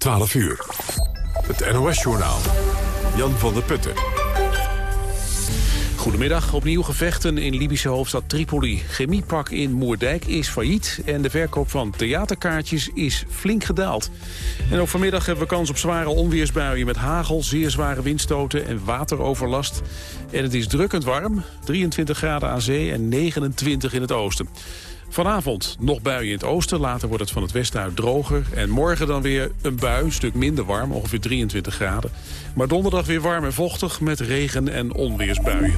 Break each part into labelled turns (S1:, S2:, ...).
S1: 12 uur. Het NOS-journaal. Jan van der Putten.
S2: Goedemiddag. Opnieuw gevechten in Libische hoofdstad Tripoli. Chemiepak in Moerdijk is failliet en de verkoop van theaterkaartjes is flink gedaald. En ook vanmiddag hebben we kans op zware onweersbuien met hagel, zeer zware windstoten en wateroverlast. En het is drukkend warm, 23 graden aan zee en 29 in het oosten. Vanavond nog buien in het oosten, later wordt het van het westen uit droger. En morgen dan weer een bui, een stuk minder warm, ongeveer 23 graden. Maar donderdag weer warm en vochtig met regen- en onweersbuien.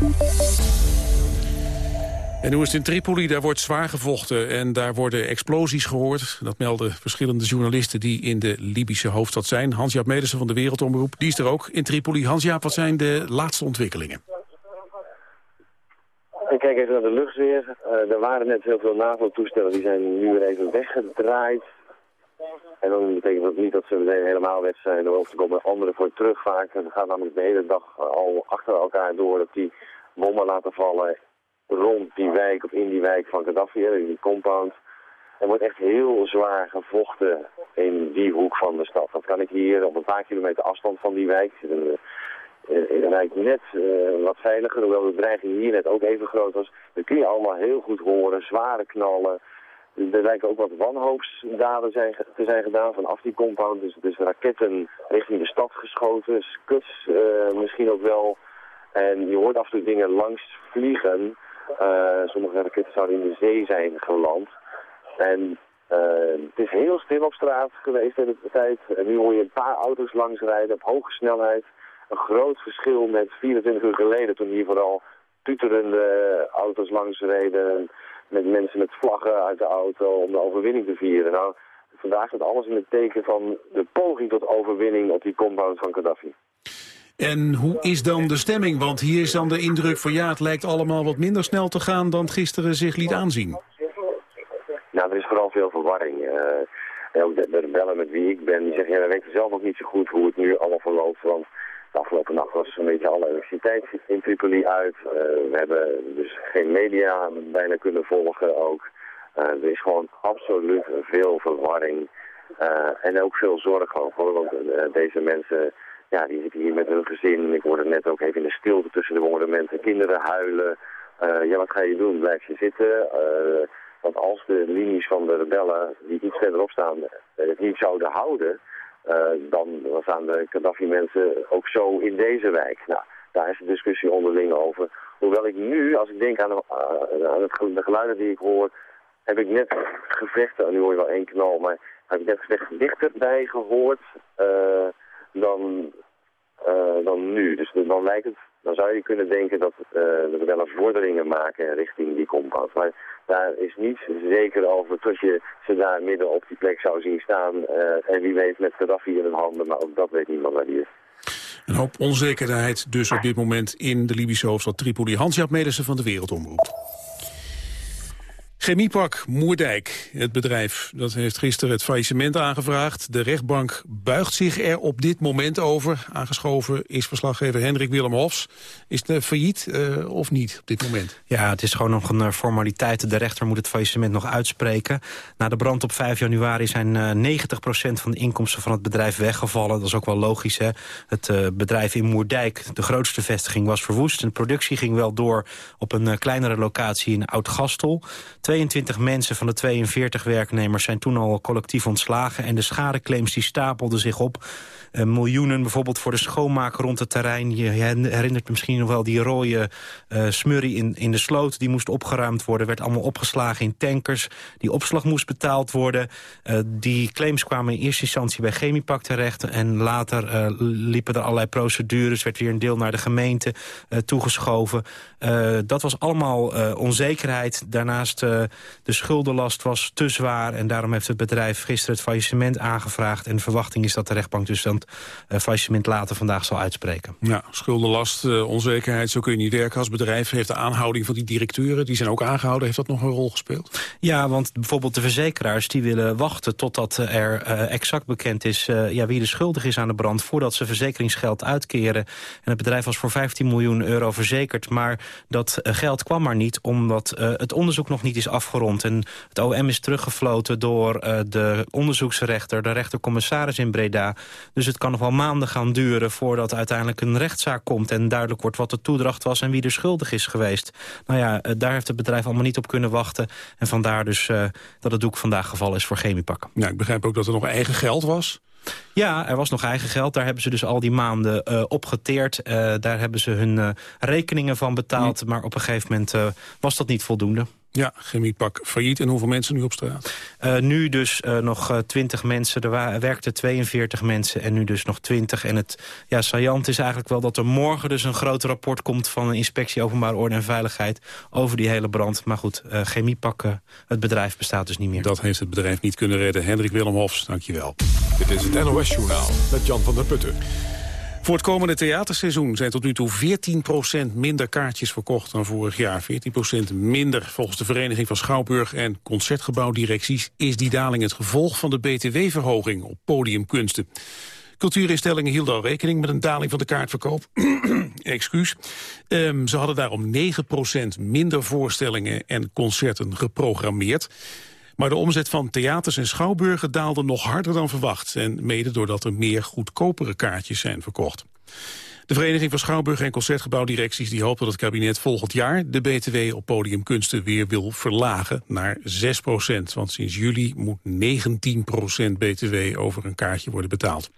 S2: En hoe is het in Tripoli? Daar wordt zwaar gevochten en daar worden explosies gehoord. Dat melden verschillende journalisten die in de Libische hoofdstad zijn. Hans-Jaap Medersen van de Wereldomroep, die is er ook in Tripoli. Hans-Jaap, wat zijn de laatste ontwikkelingen?
S3: Ik kijk even naar de luchtweer. Uh, er waren net heel veel NAVO-toestellen, die zijn nu weer even weggedraaid. En dan betekent dat niet dat ze meteen helemaal weg zijn, er komen andere voor terug vaak. Het gaat namelijk de hele dag al achter elkaar door dat die bommen laten vallen rond die wijk of in die wijk van Gaddafi, in die compound. Er wordt echt heel zwaar gevochten in die hoek van de stad. Dat kan ik hier op een paar kilometer afstand van die wijk. Het lijkt net uh, wat veiliger, hoewel de dreiging hier net ook even groot was. Dat kun je allemaal heel goed horen, zware knallen. Er lijken ook wat wanhoopsdaden zijn, te zijn gedaan vanaf die compound. Dus, dus raketten richting de stad geschoten, skuts uh, misschien ook wel. En je hoort af en toe dingen langs vliegen. Uh, sommige raketten zouden in de zee zijn geland. En het is heel stil op straat geweest de tijd. En nu hoor je een paar auto's langs rijden op hoge snelheid een groot verschil met 24 uur geleden toen hier vooral tuterende auto's langs reden met mensen met vlaggen uit de auto om de overwinning te vieren. Nou, vandaag staat alles in het teken van de poging tot overwinning op die compound van Gaddafi.
S2: En hoe is dan de stemming? Want hier is dan de indruk van ja, het lijkt allemaal wat minder snel te gaan dan gisteren zich liet aanzien.
S3: Nou, er is vooral veel verwarring. Uh, ook de, de, rebellen met wie ik ben, die zeggen, ja, we weten zelf nog niet zo goed hoe het nu allemaal verloopt. Want afgelopen nacht was een beetje alle elektriciteit in Tripoli uit. Uh, we hebben dus geen media bijna kunnen volgen ook. Uh, er is gewoon absoluut veel verwarring. Uh, en ook veel zorg over, want deze mensen ja, die zitten hier met hun gezin. Ik hoorde net ook even in de stilte tussen de bombardementen. Kinderen huilen. ja, wat ga je doen? Blijf je zitten? want als de linies van de rebellen die iets verderop staan het niet zouden houden... Uh, dan, staan de Gaddafi-mensen ook zo in deze wijk. Nou, daar is de discussie onderling over. Hoewel ik nu, als ik denk aan, de, uh, aan het, de geluiden die ik hoor, heb ik net gevechten, nu hoor je wel één knal, maar heb ik net gevechten dichterbij gehoord uh, dan, dan nu. Dus dan lijkt het, dan zou je kunnen denken dat we wel vorderingen maken richting die compound. Maar daar is niets zeker over tot je ze daar midden op die plek zou zien staan. Uh, en wie weet met Gaddafi in hun handen, maar ook dat weet niemand waar die is.
S2: Een hoop onzekerheid dus op dit moment in de Libische hoofdstad Tripoli. Hans-Jaap Medersen van de Wereldomroep. Chemiepak Moerdijk, het bedrijf, dat heeft gisteren het faillissement aangevraagd. De rechtbank buigt zich er op dit moment over. Aangeschoven is verslaggever Hendrik Willem Hofs. Is het failliet uh, of niet op dit moment?
S4: Ja, het is gewoon nog een eh, formaliteit. De rechter moet het faillissement nog uitspreken. Na de brand op 5 januari zijn uh, 90% van de inkomsten van het bedrijf weggevallen. Dat is ook wel logisch, hè. Het bedrijf in Moerdijk, de grootste vestiging, was verwoest. De productie ging wel door op een kleinere locatie in Oud-Gastel. 22 mensen van de 42 werknemers zijn toen al collectief ontslagen... en de schadeclaims die stapelden zich op. Uh, miljoenen bijvoorbeeld voor de schoonmaak rond het terrein. Je herinnert misschien nog wel die rode uh, smurrie in, in de sloot. Die moest opgeruimd worden, werd allemaal opgeslagen in tankers. Die opslag moest betaald worden. Uh, die claims kwamen in eerste instantie bij Chemiepak terecht... en later liepen er allerlei procedures. werd weer een deel naar de gemeente toegeschoven. dat was allemaal onzekerheid. Daarnaast de schuldenlast was te zwaar... en daarom heeft het bedrijf gisteren het faillissement aangevraagd. En de verwachting is dat de rechtbank dus dan het uh, faillissement later vandaag zal uitspreken.
S2: Ja, schuldenlast, uh, onzekerheid, zo kun je niet werken als bedrijf. Heeft de aanhouding van die directeuren, die zijn ook aangehouden, heeft dat nog een rol gespeeld?
S4: Ja, want bijvoorbeeld de verzekeraars die willen wachten totdat er uh, exact bekend is ja, wie de schuldig is aan de brand, voordat ze verzekeringsgeld uitkeren. En het bedrijf was voor 15 miljoen euro verzekerd, maar dat geld kwam maar niet, omdat het onderzoek nog niet is afgerond. En het OM is teruggefloten door de onderzoeksrechter... de rechtercommissaris in Breda. Dus het kan nog wel maanden gaan duren... voordat uiteindelijk een rechtszaak komt... en duidelijk wordt wat de toedracht was en wie er schuldig is geweest. Nou ja, daar heeft het bedrijf allemaal niet op kunnen wachten. En vandaar dus dat het doek vandaag geval is voor Chemiepak.
S2: Nou, ik begrijp ook dat er nog eigen geld was.
S4: Ja, er was nog eigen geld. Daar hebben ze dus al die maanden uh, op geteerd. Uh, daar hebben ze hun uh, rekeningen van betaald. Maar op een gegeven moment was dat niet voldoende.
S2: Ja, chemiepak failliet. En hoeveel mensen nu op straat?
S4: Uh, nu dus uh, nog 20 mensen. Er werkten 42 mensen en nu dus nog 20. En het ja, saillant is eigenlijk wel dat er morgen dus een groot rapport komt... van een inspectie openbare orde en veiligheid over die hele brand. Maar goed, uh, chemiepak, het bedrijf bestaat dus niet meer.
S2: Dat heeft het bedrijf niet kunnen redden. Hendrik Willem Hofs, dankjewel. Dit is het NOS Journaal met Jan van der Putten. Voor het komende theaterseizoen zijn tot nu toe 14% minder kaartjes verkocht dan vorig jaar. 14% minder. Volgens de Vereniging van Schouwburg en Concertgebouwdirecties is die daling het gevolg van de btw-verhoging op podiumkunsten. Cultuurinstellingen hielden al rekening met een daling van de kaartverkoop. Excuus. Um, ze hadden daarom 9% minder voorstellingen en concerten geprogrammeerd. Maar de omzet van theaters en schouwburgen daalde nog harder dan verwacht. En mede doordat er meer goedkopere kaartjes zijn verkocht. De Vereniging van Schouwburg en Concertgebouwdirecties die hoopt dat het kabinet volgend jaar de BTW op podiumkunsten weer wil verlagen naar 6% Want sinds juli moet 19% BTW over een kaartje worden betaald.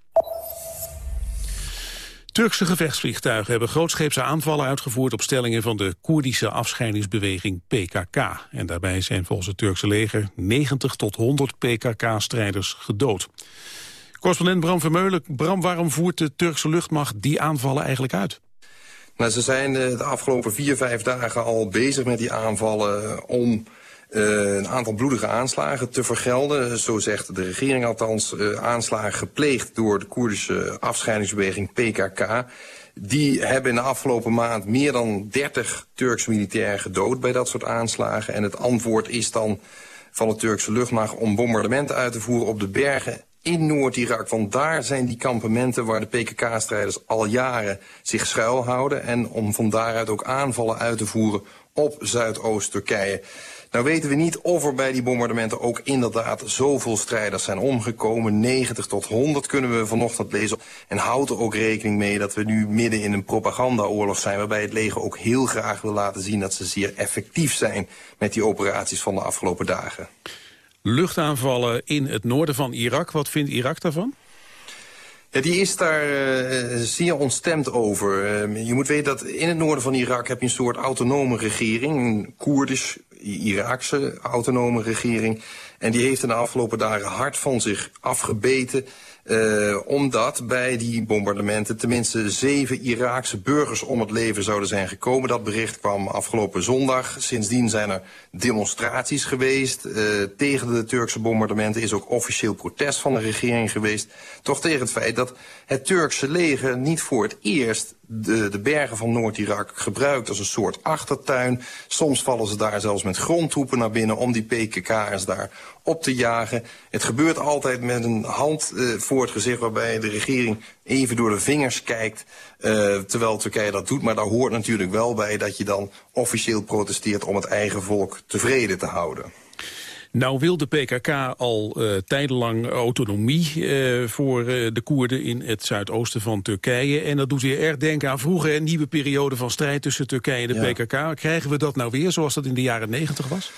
S2: Turkse gevechtsvliegtuigen hebben grootscheepse aanvallen uitgevoerd op stellingen van de Koerdische afscheidingsbeweging PKK. En daarbij zijn volgens het Turkse leger 90 tot 100 PKK-strijders gedood. Correspondent Bram Vermeulen, Bram, waarom voert de Turkse luchtmacht die aanvallen eigenlijk uit?
S5: Nou, ze zijn eh, de afgelopen vier, vijf dagen al bezig met die aanvallen om uh, een aantal bloedige aanslagen te vergelden. Zo zegt de regering althans uh, aanslagen gepleegd door de Koerdische afscheidingsbeweging PKK. Die hebben in de afgelopen maand meer dan 30 Turkse militairen gedood bij dat soort aanslagen. En het antwoord is dan van de Turkse luchtmacht om bombardementen uit te voeren op de bergen in Noord-Irak. Want daar zijn die kampementen waar de PKK-strijders al jaren zich schuilhouden. En om van daaruit ook aanvallen uit te voeren op Zuidoost-Turkije. Nou weten we niet of er bij die bombardementen ook inderdaad zoveel strijders zijn omgekomen. 90 tot 100 kunnen we vanochtend lezen. En houdt er ook rekening mee dat we nu midden in een propagandaoorlog zijn... waarbij het leger ook heel graag wil laten zien dat ze zeer effectief zijn... met die operaties van de afgelopen dagen.
S2: Luchtaanvallen in het noorden van Irak. Wat vindt Irak daarvan?
S5: Ja, die is daar uh, zeer ontstemd over. Uh, je moet weten dat in het noorden van Irak heb je een soort autonome regering. Een Koerdisch Iraakse autonome regering. En die heeft in de afgelopen dagen hard van zich afgebeten... Uh, omdat bij die bombardementen tenminste zeven Iraakse burgers om het leven zouden zijn gekomen. Dat bericht kwam afgelopen zondag. Sindsdien zijn er demonstraties geweest. Uh, tegen de Turkse bombardementen is ook officieel protest van de regering geweest. Toch tegen het feit dat het Turkse leger niet voor het eerst de, de bergen van Noord-Irak gebruikt als een soort achtertuin. Soms vallen ze daar zelfs met grondtroepen naar binnen om die PKK'ers daar op te jagen. Het gebeurt altijd met een hand uh, voor het gezicht waarbij de regering even door de vingers kijkt. Uh, terwijl Turkije dat doet, maar daar hoort natuurlijk wel bij dat je dan officieel protesteert om het eigen volk tevreden te houden.
S2: Nou wil de PKK al uh, tijdenlang autonomie uh, voor uh, de Koerden in het zuidoosten van Turkije. En dat doet weer erg denken aan vroeger een nieuwe periode van strijd tussen Turkije en de ja. PKK. Krijgen we dat nou weer zoals dat in de jaren negentig was?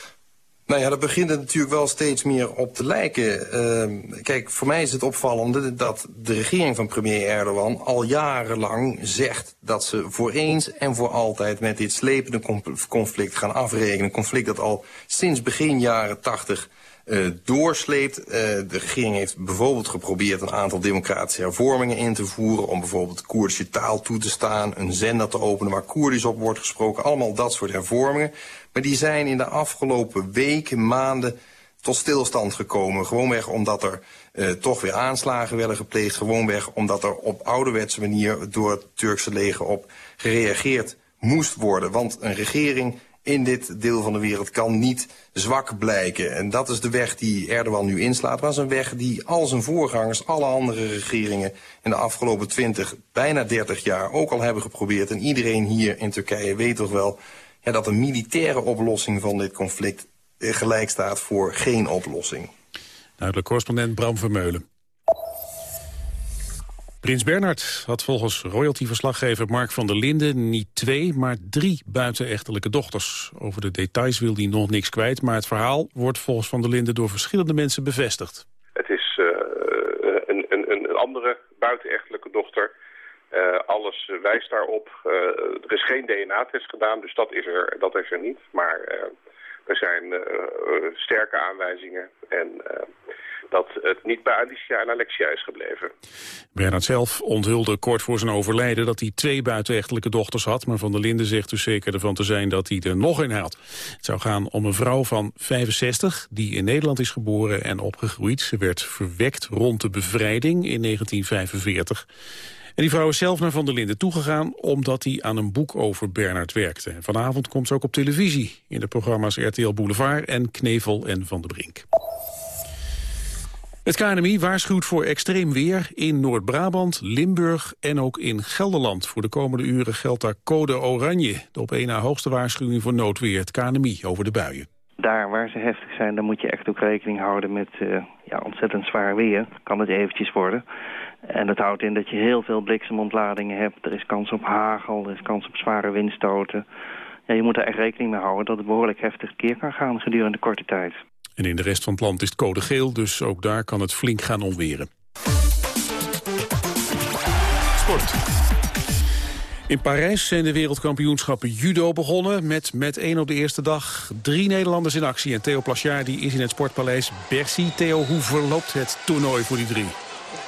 S5: Nou ja, dat begint het natuurlijk wel steeds meer op te lijken. Uh, kijk, voor mij is het opvallende dat de regering van premier Erdogan al jarenlang zegt dat ze voor eens en voor altijd met dit slepende conflict gaan afrekenen. Een conflict dat al sinds begin jaren tachtig uh, doorsleept. Uh, de regering heeft bijvoorbeeld geprobeerd een aantal democratische hervormingen in te voeren... om bijvoorbeeld Koerdische taal toe te staan, een zender te openen waar Koerdisch op wordt gesproken. Allemaal dat soort hervormingen. Maar die zijn in de afgelopen weken, maanden tot stilstand gekomen. Gewoonweg omdat er uh, toch weer aanslagen werden gepleegd. Gewoonweg omdat er op ouderwetse manier door het Turkse leger op gereageerd moest worden. Want een regering in dit deel van de wereld kan niet zwak blijken. En dat is de weg die Erdogan nu inslaat. Dat is een weg die al zijn voorgangers, alle andere regeringen... in de afgelopen 20, bijna 30 jaar ook al hebben geprobeerd. En iedereen hier in Turkije weet toch wel... Ja, dat een militaire oplossing van dit conflict gelijk staat voor geen oplossing.
S2: Duidelijk correspondent Bram Vermeulen. Prins Bernhard had volgens royalty-verslaggever Mark van der Linden niet twee, maar drie buitenechtelijke dochters. Over de details wil hij nog niks kwijt, maar het verhaal wordt volgens van der Linden door verschillende mensen bevestigd.
S6: Het is uh, een, een, een andere buitenechtelijke dochter. Uh, alles wijst daarop. Er is geen DNA-test gedaan, dus dat is er, dat is er niet. Maar er zijn sterke aanwijzingen en dat het niet bij Alicia en Alexia is gebleven.
S2: Bernhard zelf onthulde kort voor zijn overlijden dat hij twee buitenechtelijke dochters had, maar Van der Linden zegt dus zeker ervan te zijn dat hij er nog een had. Het zou gaan om een vrouw van 65 die in Nederland is geboren en opgegroeid. Ze werd verwekt rond de bevrijding in 1945. En die vrouw is zelf naar Van der Linden toegegaan omdat hij aan een boek over Bernard werkte. vanavond komt ze ook op televisie in de programma's RTL Boulevard en Knevel en Van der Brink. Het KNMI waarschuwt voor extreem weer in Noord-Brabant, Limburg en ook in Gelderland. Voor de komende uren geldt daar code oranje. De op één na hoogste waarschuwing voor noodweer, het KNMI, over de buien.
S7: Daar waar ze heftig zijn, dan moet je echt ook rekening houden met uh, ja, ontzettend zwaar weer. Kan het eventjes worden. En dat houdt in dat je heel veel bliksemontladingen hebt. Er is kans op hagel, er is kans op zware windstoten. Ja, je moet er echt rekening mee houden dat het behoorlijk heftig keer kan gaan gedurende korte tijd.
S2: En in de rest van het land is het code geel, dus ook daar kan het flink gaan onweren. Sport. In Parijs zijn de wereldkampioenschappen judo begonnen... met met één op de eerste dag drie Nederlanders in actie. En Theo Plasjaar die is in het sportpaleis Bercy. Theo, hoe verloopt het toernooi voor die drie?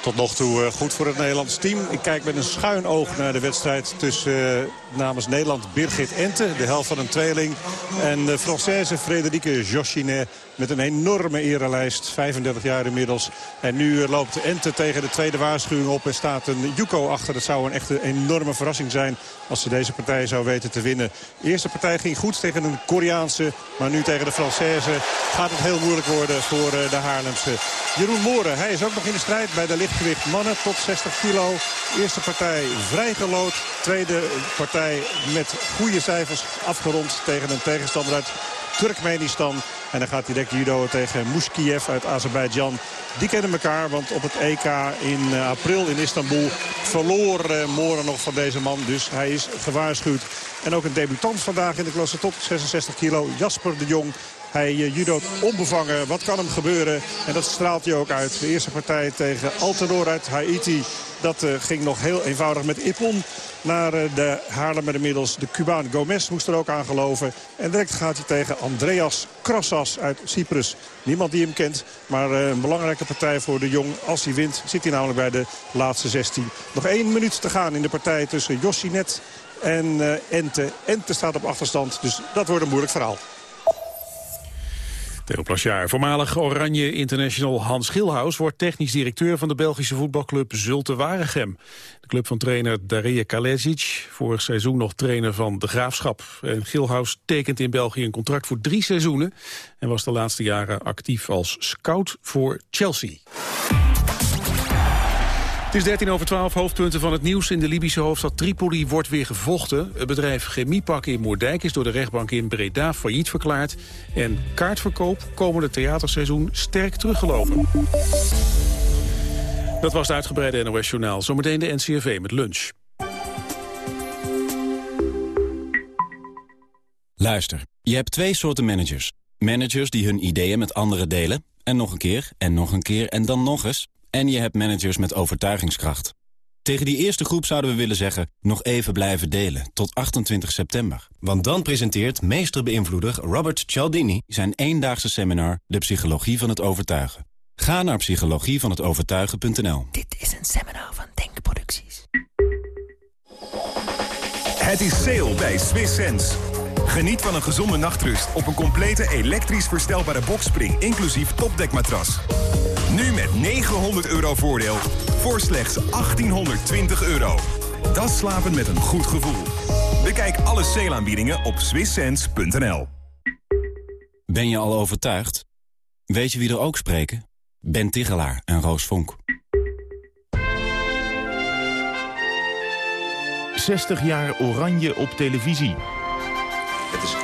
S8: Tot nog toe eh, goed voor het Nederlands team. Ik kijk met een schuin oog naar de wedstrijd tussen uh, namens Nederland Birgit Ente, de helft van een tweeling. En de Française Frederike Jochinet met een enorme erelijst. 35 jaar inmiddels. En nu eh, loopt Ente tegen de tweede waarschuwing op en staat een Yuko achter. Dat zou een echte enorme verrassing zijn als ze deze partij zou weten te winnen. De eerste partij ging goed tegen een Koreaanse. Maar nu tegen de Française gaat het heel moeilijk worden voor de Haarlemse. Jeroen Mooren, hij is ook nog in de strijd bij de lichtgewicht mannen tot 60 kilo. Eerste partij vrij gelood. Tweede partij met goede cijfers afgerond tegen een tegenstander uit Turkmenistan. En dan gaat direct judo tegen Muskiev uit Azerbeidzjan. Die kennen elkaar, want op het EK in eh, april in Istanbul verloor uh, nog van deze man. Dus hij is gewaarschuwd. En ook een debutant vandaag in de klasse tot 66 kilo, Jasper de Jong. Hij uh, judoot onbevangen. Wat kan hem gebeuren? En dat straalt hij ook uit. De eerste partij tegen Altenor uit Haiti. Dat uh, ging nog heel eenvoudig met Ippon naar uh, de Haarlemmer inmiddels. De Cubaan Gomez moest er ook aan geloven. En direct gaat hij tegen Andreas Krassas uit Cyprus. Niemand die hem kent, maar een belangrijke partij voor de Jong. Als hij wint zit hij namelijk bij de laatste 16. Nog één minuut te gaan in de partij tussen Jossinet en Ente. Ente staat op achterstand, dus dat wordt een moeilijk verhaal.
S2: Theo voormalig Oranje International Hans Schilhaus... wordt technisch directeur van de Belgische voetbalclub Zulte Waregem. De club van trainer Darija Kalezic, vorig seizoen nog trainer van de Graafschap. En tekent in België een contract voor drie seizoenen... en was de laatste jaren actief als scout voor Chelsea. Het is 13 over 12 hoofdpunten van het nieuws. In de Libische hoofdstad Tripoli wordt weer gevochten. Het bedrijf Chemiepak in Moerdijk is door de rechtbank in Breda failliet verklaard. En kaartverkoop komende theaterseizoen sterk teruggelopen. Dat was het uitgebreide NOS-journaal. Zometeen de NCRV met lunch.
S9: Luister, je hebt twee soorten managers. Managers die hun ideeën met anderen delen. En nog een keer, en nog een keer, en dan nog eens. En je hebt managers met overtuigingskracht. Tegen die eerste groep zouden we willen zeggen... nog even blijven delen, tot 28 september. Want dan presenteert meesterbeïnvloeder Robert Cialdini... zijn eendaagse seminar De Psychologie van het Overtuigen. Ga naar psychologievanhetovertuigen.nl.
S10: Dit is een seminar van Denkproducties.
S11: Het is sale bij Swiss Sense. Geniet van een gezonde nachtrust op een complete elektrisch verstelbare boxspring... inclusief topdekmatras. Nu met 900 euro voordeel voor slechts 1820 euro. Dat slapen met een goed gevoel. Bekijk alle sale op swisssense.nl.
S9: Ben je al overtuigd? Weet je wie er ook spreken? Ben Tigelaar en Roos Vonk.
S12: 60 jaar oranje op televisie.
S13: Het is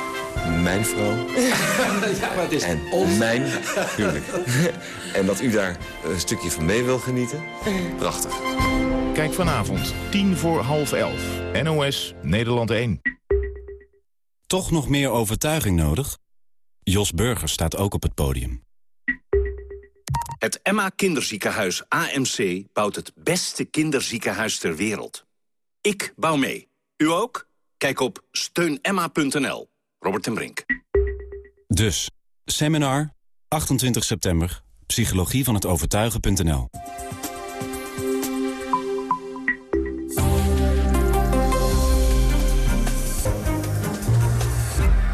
S12: mijn vrouw.
S13: ja, maar het is
S12: en
S13: ons.
S12: mijn huwelijk. en dat u daar een stukje van mee wil genieten. Prachtig.
S14: Kijk vanavond, tien voor half elf. NOS, Nederland 1.
S9: Toch nog meer overtuiging nodig? Jos Burger staat ook op het podium.
S15: Het Emma Kinderziekenhuis AMC bouwt het beste kinderziekenhuis ter wereld. Ik bouw mee. U ook? Kijk op steunemma.nl. Robert ten Brink.
S9: Dus, seminar, 28 september, psychologie van het overtuigen.nl.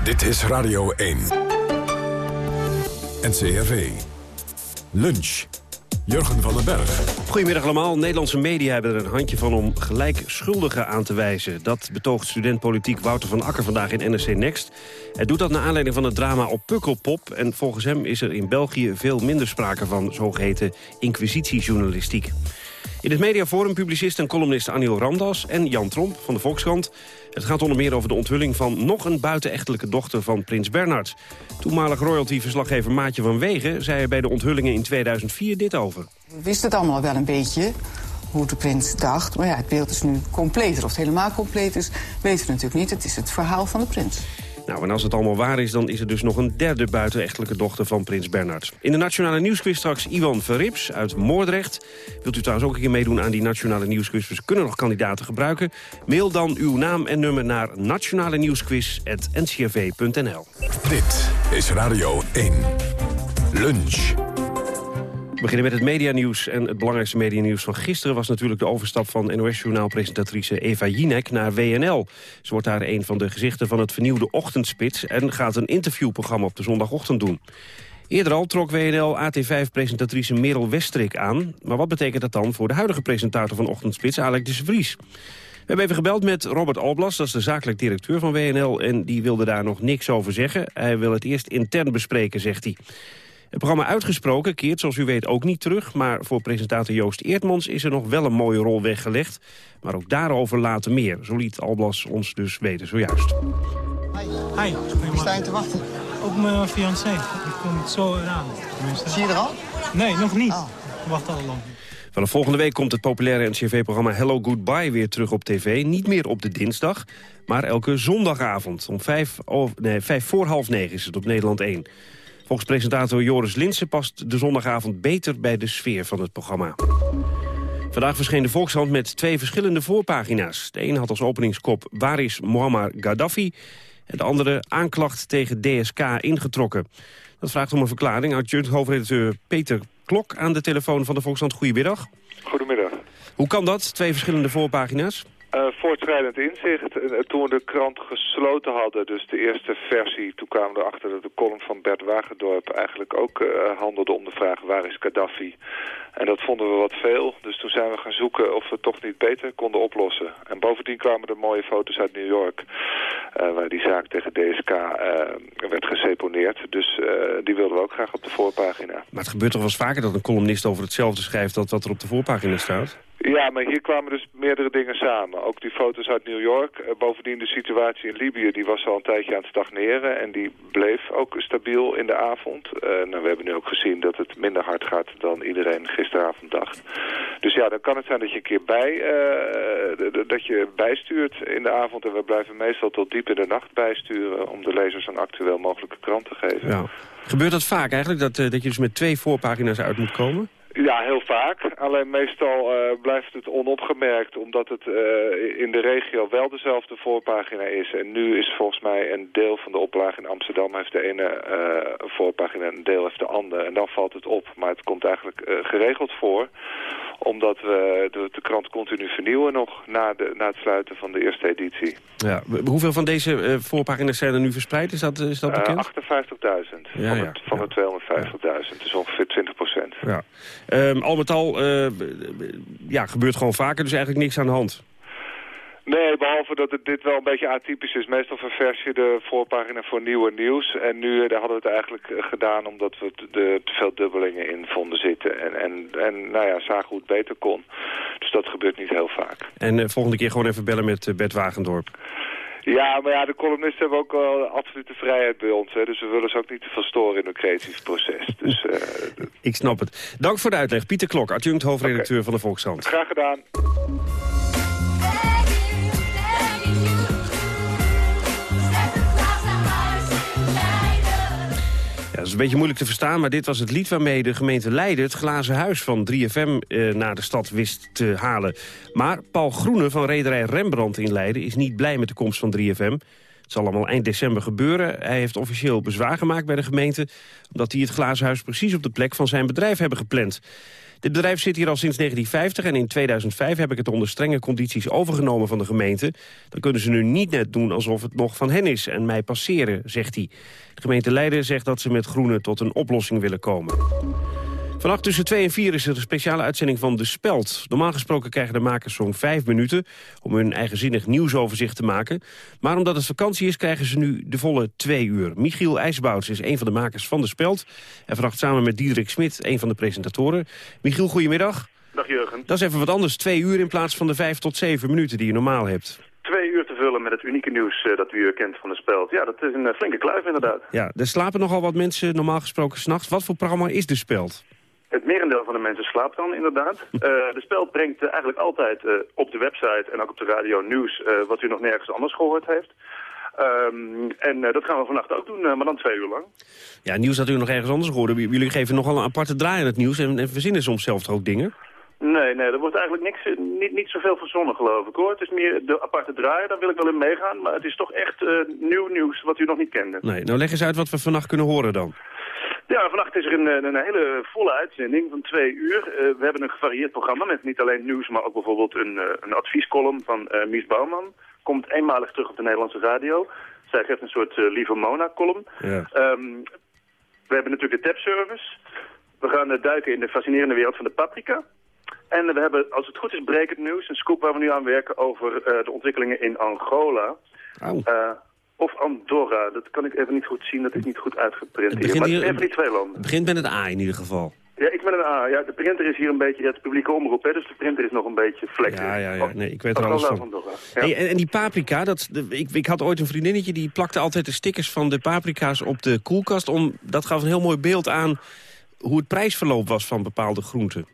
S1: Dit is Radio 1. NCRV. Lunch. Jurgen van den Berg.
S16: Goedemiddag allemaal. Nederlandse media hebben er een handje van om gelijk schuldigen aan te wijzen. Dat betoogt student politiek Wouter van Akker vandaag in NRC Next. Hij doet dat naar aanleiding van het drama op Pukkelpop. En volgens hem is er in België veel minder sprake van zogeheten inquisitiejournalistiek. In het mediaforum publicist en columnist Anil Ramdas en Jan Tromp van de Volkskrant. Het gaat onder meer over de onthulling van nog een buitenechtelijke dochter van prins Bernhard. Toenmalig royalty-verslaggever Maatje van Wegen zei er bij de onthullingen in 2004 dit over.
S17: We wisten het allemaal wel een beetje, hoe de prins dacht. Maar ja, het beeld is nu completer. Of het helemaal compleet is, weten we natuurlijk niet. Het is het verhaal van de prins.
S16: Nou, en als het allemaal waar is, dan is er dus nog een derde buitenechtelijke dochter van prins Bernhard. In de Nationale Nieuwsquiz straks Iwan Verrips uit Moordrecht. Wilt u trouwens ook een keer meedoen aan die Nationale Nieuwsquiz? We kunnen nog kandidaten gebruiken. Mail dan uw naam en nummer naar nationale nieuwsquiz.ncrv.nl.
S1: Dit is Radio 1. Lunch.
S16: We beginnen met het medianieuws. En het belangrijkste medianieuws van gisteren was natuurlijk de overstap van NOS-journaalpresentatrice Eva Jinek naar WNL. Ze wordt daar een van de gezichten van het vernieuwde ochtendspits en gaat een interviewprogramma op de zondagochtend doen. Eerder al trok WNL AT5-presentatrice Merel Westrik aan. Maar wat betekent dat dan voor de huidige presentator van Ochtendspits, Alex de Vries? We hebben even gebeld met Robert Alblas, dat is de zakelijk directeur van WNL... en die wilde daar nog niks over zeggen. Hij wil het eerst intern bespreken, zegt hij. Het programma Uitgesproken keert, zoals u weet, ook niet terug... maar voor presentator Joost Eertmans is er nog wel een mooie rol weggelegd. Maar ook daarover later meer. Zo liet Alblas ons dus weten zojuist.
S18: Hi, wie sta je te wachten? Op mijn fiancé. Die komt zo eraan. Zie je er al? Nee, nog niet. Ik wacht al lang.
S16: Vanaf volgende week komt het populaire NCV-programma Hello Goodbye weer terug op tv. Niet meer op de dinsdag, maar elke zondagavond. Om vijf, of, nee, vijf voor half negen is het op Nederland 1. Volgens presentator Joris Linsen past de zondagavond beter bij de sfeer van het programma. Vandaag verscheen de Volkshand met twee verschillende voorpagina's. De een had als openingskop Waar is Muammar Gaddafi? En de andere aanklacht tegen DSK ingetrokken. Dat vraagt om een verklaring. Adjunct hoofdredacteur Peter Klok aan de telefoon van de Volkshand. Goedemiddag.
S19: Goedemiddag.
S16: Hoe kan dat, twee verschillende voorpagina's?
S19: Uh, voortschrijdend inzicht. Uh, toen we de krant gesloten hadden, dus de eerste versie... toen kwamen we erachter dat de column van Bert Wagendorp eigenlijk ook handelde om de vraag... waar is Gaddafi? En dat vonden we wat veel. Dus toen zijn we gaan zoeken of we het toch niet beter konden oplossen. En bovendien kwamen er mooie foto's uit New York... waar die zaak tegen DSK werd geseponeerd. Dus die wilden we ook graag op de voorpagina.
S16: Maar het gebeurt toch wel eens vaker dat een columnist over hetzelfde schrijft... dat wat er op de voorpagina staat?
S19: Ja, maar hier kwamen dus meerdere dingen samen. Ook die foto's uit New York. Uh, bovendien de situatie in Libië, die was al een tijdje aan het stagneren. En die bleef ook stabiel in de avond. Uh, nou, we hebben nu ook gezien dat het minder hard gaat dan iedereen gisteravond dacht. Dus ja, dan kan het zijn dat je een keer bij, uh, dat je bijstuurt in de avond. En we blijven meestal tot diep in de nacht bijsturen... om de lezers een actueel mogelijke krant te geven.
S16: Ja. Gebeurt dat vaak eigenlijk, dat, dat je dus met twee voorpagina's uit moet komen?
S19: Ja, heel vaak. Alleen meestal uh, blijft het onopgemerkt omdat het uh, in de regio wel dezelfde voorpagina is. En nu is volgens mij een deel van de oplage in Amsterdam heeft de ene uh, voorpagina en een deel heeft de andere. En dan valt het op. Maar het komt eigenlijk geregeld voor omdat we de, de, krant continu vernieuwen nog na, de, na het sluiten van de eerste editie.
S16: Ja, hoeveel van deze voorpagina's zijn er nu verspreid? Is dat, is dat bekend?
S19: 58.000 ja, van, ja, van ja. de 250.000. Dus ongeveer 20 procent.
S16: Ja. Um, al met al, uh, ja, gebeurt gewoon vaker, dus eigenlijk niks aan de hand.
S19: Nee, behalve dat het dit wel een beetje atypisch is. Meestal ververs je de voorpagina voor nieuwe nieuws. En nu daar hadden we het eigenlijk gedaan omdat we de, te veel dubbelingen in vonden zitten. En, en, en nou ja, zagen hoe het beter kon. Dus dat gebeurt niet heel vaak.
S16: En uh, volgende keer gewoon even bellen met uh, Bert Wagendorp.
S19: Ja, maar ja, de columnisten hebben ook wel absolute vrijheid bij ons. Hè, dus we willen ze ook niet te veel storen in het creatief proces. Dus, uh,
S16: Ik snap het. Dank voor de uitleg. Pieter Klok, adjunct hoofdredacteur okay. van de Volkskrant.
S19: Graag gedaan.
S16: Ja, dat is een beetje moeilijk te verstaan, maar dit was het lied waarmee de gemeente Leiden... het glazen huis van 3FM eh, naar de stad wist te halen. Maar Paul Groene van rederij Rembrandt in Leiden is niet blij met de komst van 3FM. Het zal allemaal eind december gebeuren. Hij heeft officieel bezwaar gemaakt bij de gemeente... omdat hij het glazen huis precies op de plek van zijn bedrijf hebben gepland. Dit bedrijf zit hier al sinds 1950 en in 2005 heb ik het onder strenge condities overgenomen van de gemeente. Dan kunnen ze nu niet net doen alsof het nog van hen is en mij passeren, zegt hij. De gemeente Leiden zegt dat ze met Groene tot een oplossing willen komen. Vannacht tussen 2 en 4 is er een speciale uitzending van De Speld. Normaal gesproken krijgen de makers zo'n 5 minuten... om hun eigenzinnig nieuwsoverzicht te maken. Maar omdat het vakantie is, krijgen ze nu de volle 2 uur. Michiel IJsbouts is een van de makers van De Speld. En vannacht samen met Diederik Smit, een van de presentatoren. Michiel, goedemiddag.
S20: Dag Jurgen.
S16: Dat is even wat anders. 2 uur in plaats van de 5 tot 7 minuten die je normaal hebt
S20: twee uur te vullen met het unieke nieuws uh, dat u kent van de speld. Ja, dat is een uh, flinke kluif inderdaad.
S16: Ja, er slapen nogal wat mensen normaal gesproken s'nachts. Wat voor programma is de speld?
S20: Het merendeel van de mensen slaapt dan inderdaad. Uh, de speld brengt eigenlijk altijd op de website en ook op de radio nieuws wat u nog nergens anders gehoord heeft. Um, en dat gaan we vannacht ook doen, maar dan twee uur lang.
S16: Ja, nieuws dat u nog ergens anders gehoord Jullie geven nogal een aparte draai aan het nieuws en, en verzinnen soms zelf ook dingen.
S20: Nee, nee, er wordt eigenlijk niks, niet, niet zoveel verzonnen, geloof ik, hoor. Het is meer de aparte draai, daar wil ik wel in meegaan. Maar het is toch echt uh, nieuw nieuws wat u nog niet kende.
S16: Nee, nou leg eens uit wat we vannacht kunnen horen dan.
S20: Ja, vannacht is er een, een hele volle uitzending van twee uur. Uh, we hebben een gevarieerd programma met niet alleen nieuws, maar ook bijvoorbeeld een, uh, een adviescolumn van uh, Mies Bouwman. Komt eenmalig terug op de Nederlandse radio. Zij geeft een soort Lieve Mona-column. Ja. Um, we hebben natuurlijk de tapservice. We gaan duiken in de fascinerende wereld van de paprika. En we hebben, als het goed is, brekend nieuws. Een scoop waar we nu aan werken over de ontwikkelingen in Angola.
S16: Oh.
S20: Of Andorra. Dat kan ik even niet goed zien. Dat is niet goed uitgeprint hier. Maar hier, even die twee landen.
S16: Het begint met het A in ieder geval.
S20: Ja, ik ben een A. Ja, de printer is hier een beetje het publieke omroep, hè, dus de printer is nog een beetje vlek.
S16: Ja, ja, ja. Nee, ik weet er alles van. Ja. Hey, en, en, die paprika, dat, de, ik, ik had ooit een vriendinnetje... die plakte altijd de stickers van de paprika's op de koelkast. Om, dat gaf een heel mooi beeld aan hoe het prijsverloop was van bepaalde groenten.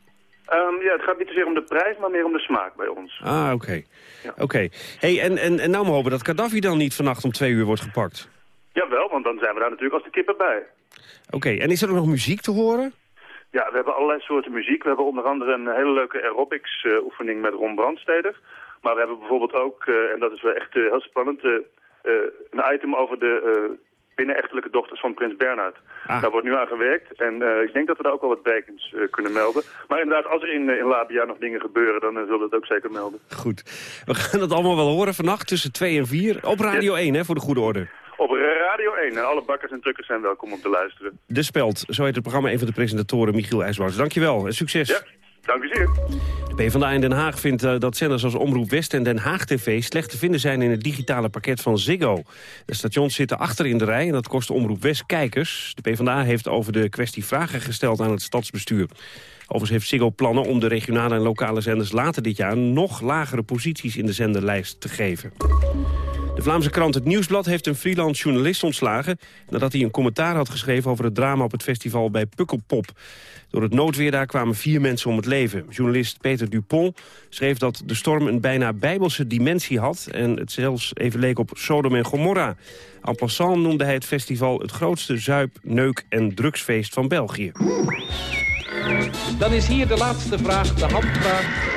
S20: Um, ja, het gaat niet zozeer om de prijs, maar meer om de smaak bij ons.
S16: Ah, oké. Ja. Oké. Hey, en, en, en nou maar hopen dat Gaddafi dan niet vannacht om twee uur wordt gepakt.
S20: Jawel, want dan zijn we daar natuurlijk als de kippen bij.
S16: Oké, en is er nog muziek te horen?
S20: Ja, we hebben allerlei soorten muziek. We hebben onder andere een hele leuke aerobics-oefening met Ron Brandsteder. Maar we hebben bijvoorbeeld ook, uh, en dat is wel echt uh, heel spannend, een item over de binnenechtelijke dochters van prins Bernhard. Ah. Daar wordt nu aan gewerkt en uh, ik denk dat we daar ook wel wat bekens uh, kunnen melden. Maar inderdaad, als er in, in Labia nog dingen gebeuren, dan zullen we het ook zeker melden.
S16: Goed. We gaan het allemaal wel horen vannacht tussen 2 en 4 op Radio yes. 1, hè, voor de goede orde.
S20: Op Radio 1 en alle bakkers en truckers zijn welkom om te luisteren.
S16: De Speld, zo heet het programma, een van de presentatoren Michiel IJswoud. Dankjewel en succes.
S20: Ja. Dank u zeer.
S16: De PvdA in Den Haag vindt uh, dat zenders als Omroep West en Den Haag TV... slecht te vinden zijn in het digitale pakket van Ziggo. De stations zitten achter in de rij en dat kost Omroep West kijkers. De PvdA heeft over de kwestie vragen gesteld aan het stadsbestuur. Overigens heeft Ziggo plannen om de regionale en lokale zenders later dit jaar... nog lagere posities in de zenderlijst te geven. De Vlaamse krant Het Nieuwsblad heeft een freelance journalist ontslagen... nadat hij een commentaar had geschreven over het drama op het festival bij Pukkelpop. Door het noodweer daar kwamen vier mensen om het leven. Journalist Peter Dupont schreef dat de storm een bijna bijbelse dimensie had... en het zelfs even leek op Sodom en Gomorra. En passant noemde hij het festival het grootste zuip-, neuk- en drugsfeest van België.
S21: Dan is hier de laatste vraag, de handvraag.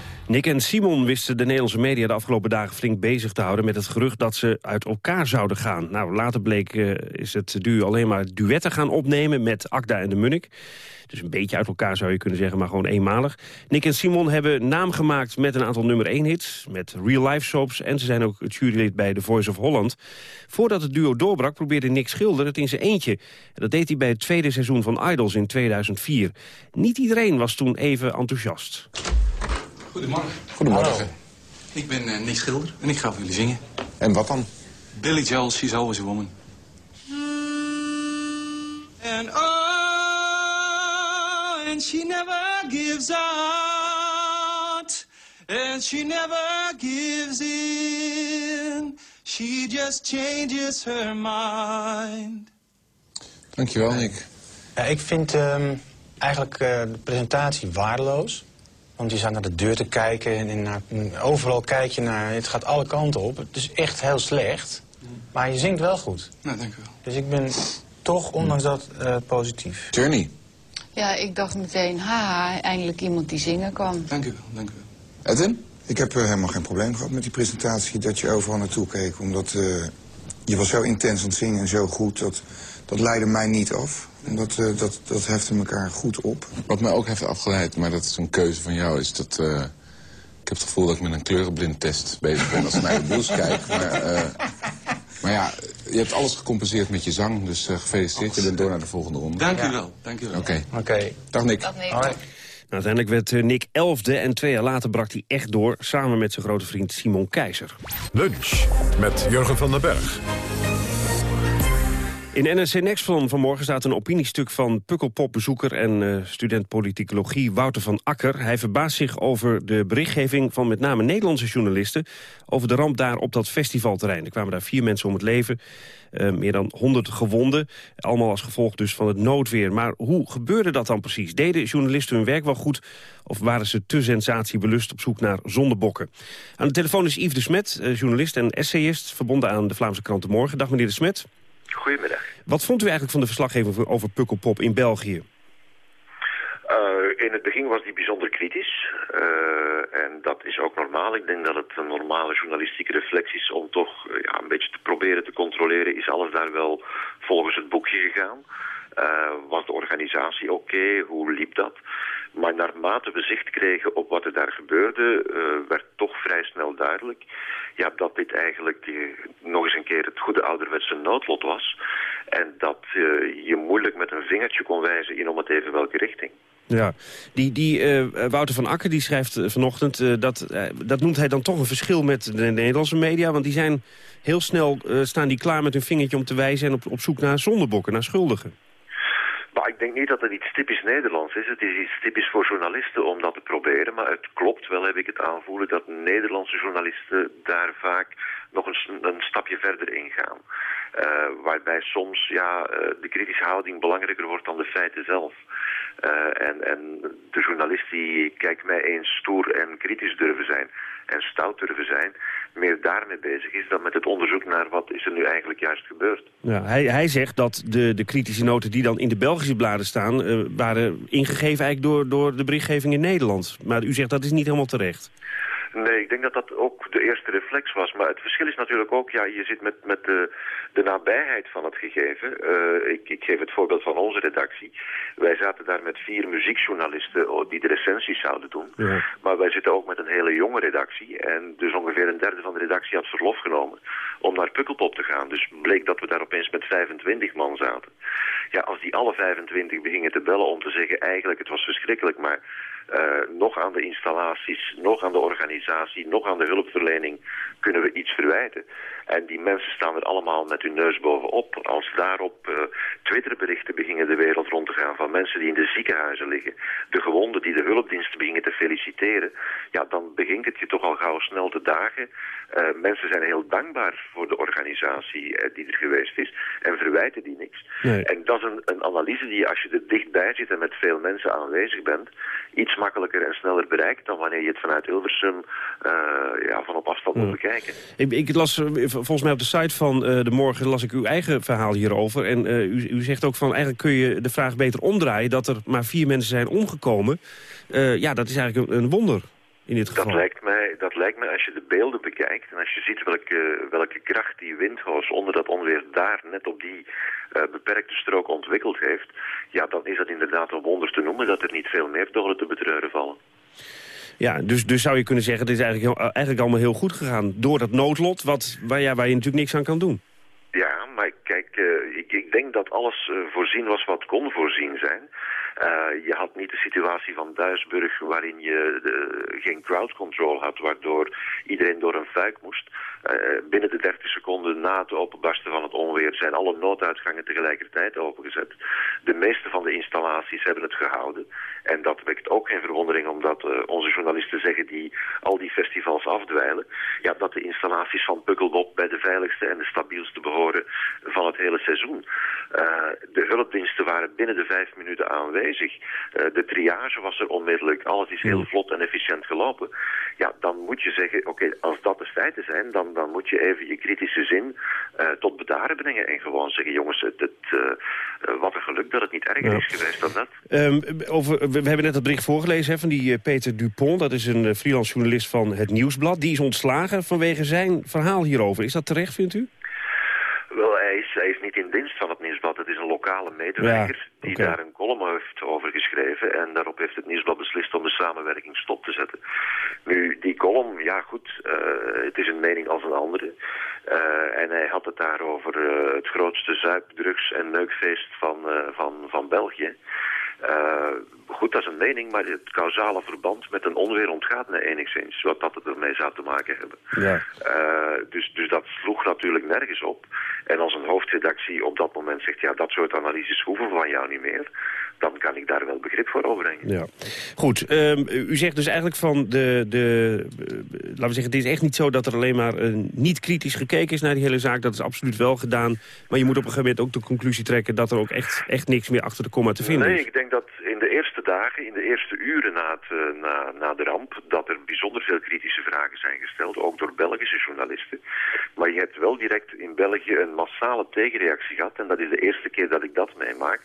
S16: Nick en Simon wisten de Nederlandse media de afgelopen dagen flink bezig te houden... met het gerucht dat ze uit elkaar zouden gaan. Nou, later bleek uh, is het duo alleen maar duetten gaan opnemen met Akda en de Munnik. Dus een beetje uit elkaar zou je kunnen zeggen, maar gewoon eenmalig. Nick en Simon hebben naam gemaakt met een aantal nummer 1 hits... met real-life soaps en ze zijn ook het jurylid bij The Voice of Holland. Voordat het duo doorbrak probeerde Nick Schilder het in zijn eentje. En dat deed hij bij het tweede seizoen van Idols in 2004. Niet iedereen was toen even enthousiast.
S22: Goedemorgen.
S23: Goedemorgen. Hallo.
S22: Ik ben uh, Nick Schilder en ik ga voor jullie zingen.
S23: En wat dan?
S22: Billy Joel, She's Always a Woman. And
S24: and she never gives out. And she never gives in. She just changes her mind.
S25: Dankjewel, Nick.
S23: Ja, ik vind ehm, eigenlijk eh, de presentatie waardeloos. Want je staat naar de deur te kijken en, en naar, overal kijk je naar... Het gaat alle kanten op. Het is echt heel slecht. Maar je zingt wel goed.
S22: Nou, dank u wel.
S23: Dus ik ben toch, ondanks dat, eh, positief.
S25: Journey.
S17: Ja, ik dacht meteen, haha, eindelijk iemand die zingen kan.
S22: Dank u wel, dank u wel.
S25: Edwin?
S26: Ik heb eh, helemaal geen probleem gehad met die presentatie, dat je overal naartoe keek. Omdat eh, je was zo intens aan het zingen en zo goed, dat, dat leidde mij niet af. Dat, eh, dat, dat hefte elkaar goed op.
S25: Wat mij ook heeft afgeleid, maar dat is een keuze van jou, is dat... eh, ik heb het gevoel dat ik met een kleurenblindtest bezig ben als ik naar de blues kijk. Maar, eh, maar ja, je hebt alles gecompenseerd met je zang, dus eh, gefeliciteerd. Je bent door naar de volgende ronde.
S22: Dank u wel, dank u wel.
S25: Oké.
S23: Oké.
S25: Dag Nick.
S23: Hoi.
S16: Nou, uiteindelijk werd Nick elfde en twee jaar later brak hij echt door... samen met zijn grote vriend Simon Keizer.
S1: Lunch met Jurgen van den Berg.
S16: In NRC Next van vanmorgen staat een opiniestuk van Pukkelpop-bezoeker... en eh, student politicologie Wouter van Akker. Hij verbaast zich over de berichtgeving van met name Nederlandse journalisten... over de ramp daar op dat festivalterrein. Er kwamen daar vier mensen om het leven, eh, meer dan 100 gewonden. Allemaal als gevolg dus van het noodweer. Maar hoe gebeurde dat dan precies? Deden journalisten hun werk wel goed... of waren ze te sensatiebelust op zoek naar zondebokken? Aan de telefoon is Yves de Smet, eh, journalist en essayist... verbonden aan de Vlaamse krant De Morgen. Dag meneer de Smet.
S27: Goedemiddag.
S16: Wat vond u eigenlijk van de verslaggeving over Pukkelpop in België?
S27: Uh, in het begin was die bijzonder kritisch. Uh, en dat is ook normaal. Ik denk dat het een normale journalistieke reflex is om toch uh, ja, een beetje te proberen te controleren. Is alles daar wel volgens het boekje gegaan? was de organisatie oké? Okay? Hoe liep dat? Maar naarmate we zicht kregen op wat er daar gebeurde, werd toch vrij snel duidelijk ja, dat dit eigenlijk die, nog eens een keer het goede ouderwetse noodlot was. En dat uh, je moeilijk met een vingertje kon wijzen in om het even welke richting.
S16: Ja, die, die uh, Wouter van Akker die schrijft vanochtend, dat, dat noemt hij dan toch een verschil met de Nederlandse media. Want die zijn heel snel, staan die klaar met hun vingertje om te wijzen en op, op zoek naar zondebokken, naar schuldigen.
S27: Maar ik denk niet dat het iets typisch Nederlands is. Het is iets typisch voor journalisten om dat te proberen. Maar het klopt wel, heb ik het aanvoelen, dat Nederlandse journalisten daar vaak nog een, stapje verder ingaan. Uh, waarbij soms ja, uh, de kritische houding belangrijker wordt dan de feiten zelf. Uh, en, en de journalist die, kijkt mij eens, stoer en kritisch durven zijn en stout durven zijn, meer daarmee bezig is dan met het onderzoek naar wat is er nu eigenlijk juist gebeurd.
S16: Ja, hij, hij zegt dat de, de kritische noten die dan in de Belgische bladen staan, uh, waren ingegeven eigenlijk door, door de berichtgeving in Nederland. Maar u zegt dat is niet helemaal terecht.
S27: Nee, ik denk dat dat ook de eerste reflex was. Maar het verschil is natuurlijk ook, ja, je zit met, met de, de nabijheid van het gegeven. Uh, ik, ik geef het voorbeeld van onze redactie. Wij zaten daar met vier muziekjournalisten die de recensies zouden doen. Ja. Maar wij zitten ook met een hele jonge redactie. En dus ongeveer een derde van de redactie had verlof genomen om naar Pukkelpop te gaan. Dus bleek dat we daar opeens met 25 man zaten. Ja, als die alle 25 begingen te bellen om te zeggen eigenlijk het was verschrikkelijk, maar uh, nog aan de installaties, nog aan de organisatie, nog aan de hulpverlening kunnen we iets verwijten. En die mensen staan er allemaal met hun neus bovenop. Als daarop uh, Twitterberichten beginnen de wereld rond te gaan van mensen die in de ziekenhuizen liggen, de gewonden die de hulpdiensten beginnen te feliciteren, ja, dan begint het je toch al gauw snel te dagen. Uh, mensen zijn heel dankbaar voor de organisatie uh, die er geweest is en verwijten die niks. Nee. En dat is een, een analyse die je als je er dichtbij zit en met veel mensen aanwezig bent, iets makkelijker en sneller bereikt dan wanneer je het vanuit Hilversum ja, van op afstand moet bekijken.
S16: Ik, ik, las volgens mij op de site van uh, De Morgen las ik uw eigen verhaal hierover. En uh, u, u zegt ook van eigenlijk kun je de vraag beter omdraaien... dat er maar vier mensen zijn omgekomen. ja, dat is eigenlijk een, wonder. In dit geval.
S27: Dat lijkt, mij, dat lijkt mij als je de beelden bekijkt en als je ziet welke, welke kracht die windhoos onder dat onweer daar net op die beperkte strook ontwikkeld heeft, ja, dan is dat inderdaad een wonder te noemen dat er niet veel meer doden te betreuren vallen.
S16: Ja, dus, dus zou je kunnen zeggen, het is eigenlijk, eigenlijk allemaal heel goed gegaan door dat noodlot, wat, waar, ja, waar je natuurlijk niks aan kan doen.
S27: Ja, maar kijk, uh, ik, ik denk dat alles uh, voorzien was wat kon voorzien zijn. Eh, je had niet de situatie van Duisburg waarin je de, geen crowd control had, waardoor iedereen door een fuik moest. Uh, binnen de 30 seconden na het openbarsten van het onweer zijn alle nooduitgangen tegelijkertijd opengezet. De meeste van de installaties hebben het gehouden. En dat wekt ook geen verwondering omdat uh, onze journalisten zeggen die al die festivals afdwijlen. Ja, dat de installaties van Pukkelbop bij de veiligste en de stabielste behoren van het hele seizoen. De hulpdiensten waren binnen de vijf minuten aanwezig. de triage was er onmiddellijk. Alles is heel vlot en efficiënt gelopen. Ja, dan moet je zeggen, oké, als dat de feiten zijn, dan dan, moet je even je kritische zin uh, tot bedaren brengen. En gewoon zeggen, jongens, het, het, wat een geluk dat het niet erger ja. is geweest dan dat.
S16: Um, over, we hebben net het bericht voorgelezen hè, van die Peter Dupont. Dat is een freelance journalist van het Nieuwsblad. Die is ontslagen vanwege zijn verhaal hierover. Is dat terecht, vindt u?
S27: Wel, hij hij is niet in dienst van het Nieuwsblad. Het is een lokale medewerker ja, die daar een column heeft over geschreven. En daarop heeft het Nieuwsblad beslist om de samenwerking stop te zetten. Nu, die column, ja goed, uh, het is een mening als een andere. Uh, en hij had het daar over uh, het grootste zuip-, drugs- en neukfeest van, van, van België. Uh, goed, dat is een mening, maar het causale verband met een onweer ontgaat me enigszins. Wat dat ermee zou te maken hebben.
S16: Ja.
S27: Uh, dus, dus dat sloeg natuurlijk nergens op. En als een hoofdredactie op dat moment zegt, ja, dat soort analyses hoeven van jou niet meer dan kan ik daar wel begrip voor overbrengen.
S16: Ja. Goed, um, u zegt dus eigenlijk van de, de uh, laten we zeggen, het is echt niet zo dat er alleen maar uh, niet kritisch gekeken is naar die hele zaak. Dat is absoluut wel gedaan. Maar je moet op een gegeven moment ook de conclusie trekken dat er ook echt, echt niks meer achter de komma te vinden
S27: nee,
S16: is.
S27: Nee, ik denk dat in de eerste dagen, in de eerste uren na, het, uh, na, na de ramp, dat er bijzonder veel kritische vragen zijn gesteld, ook door Belgische journalisten. Maar je hebt wel direct in België een massale tegenreactie gehad en dat is de eerste keer dat ik dat meemaak.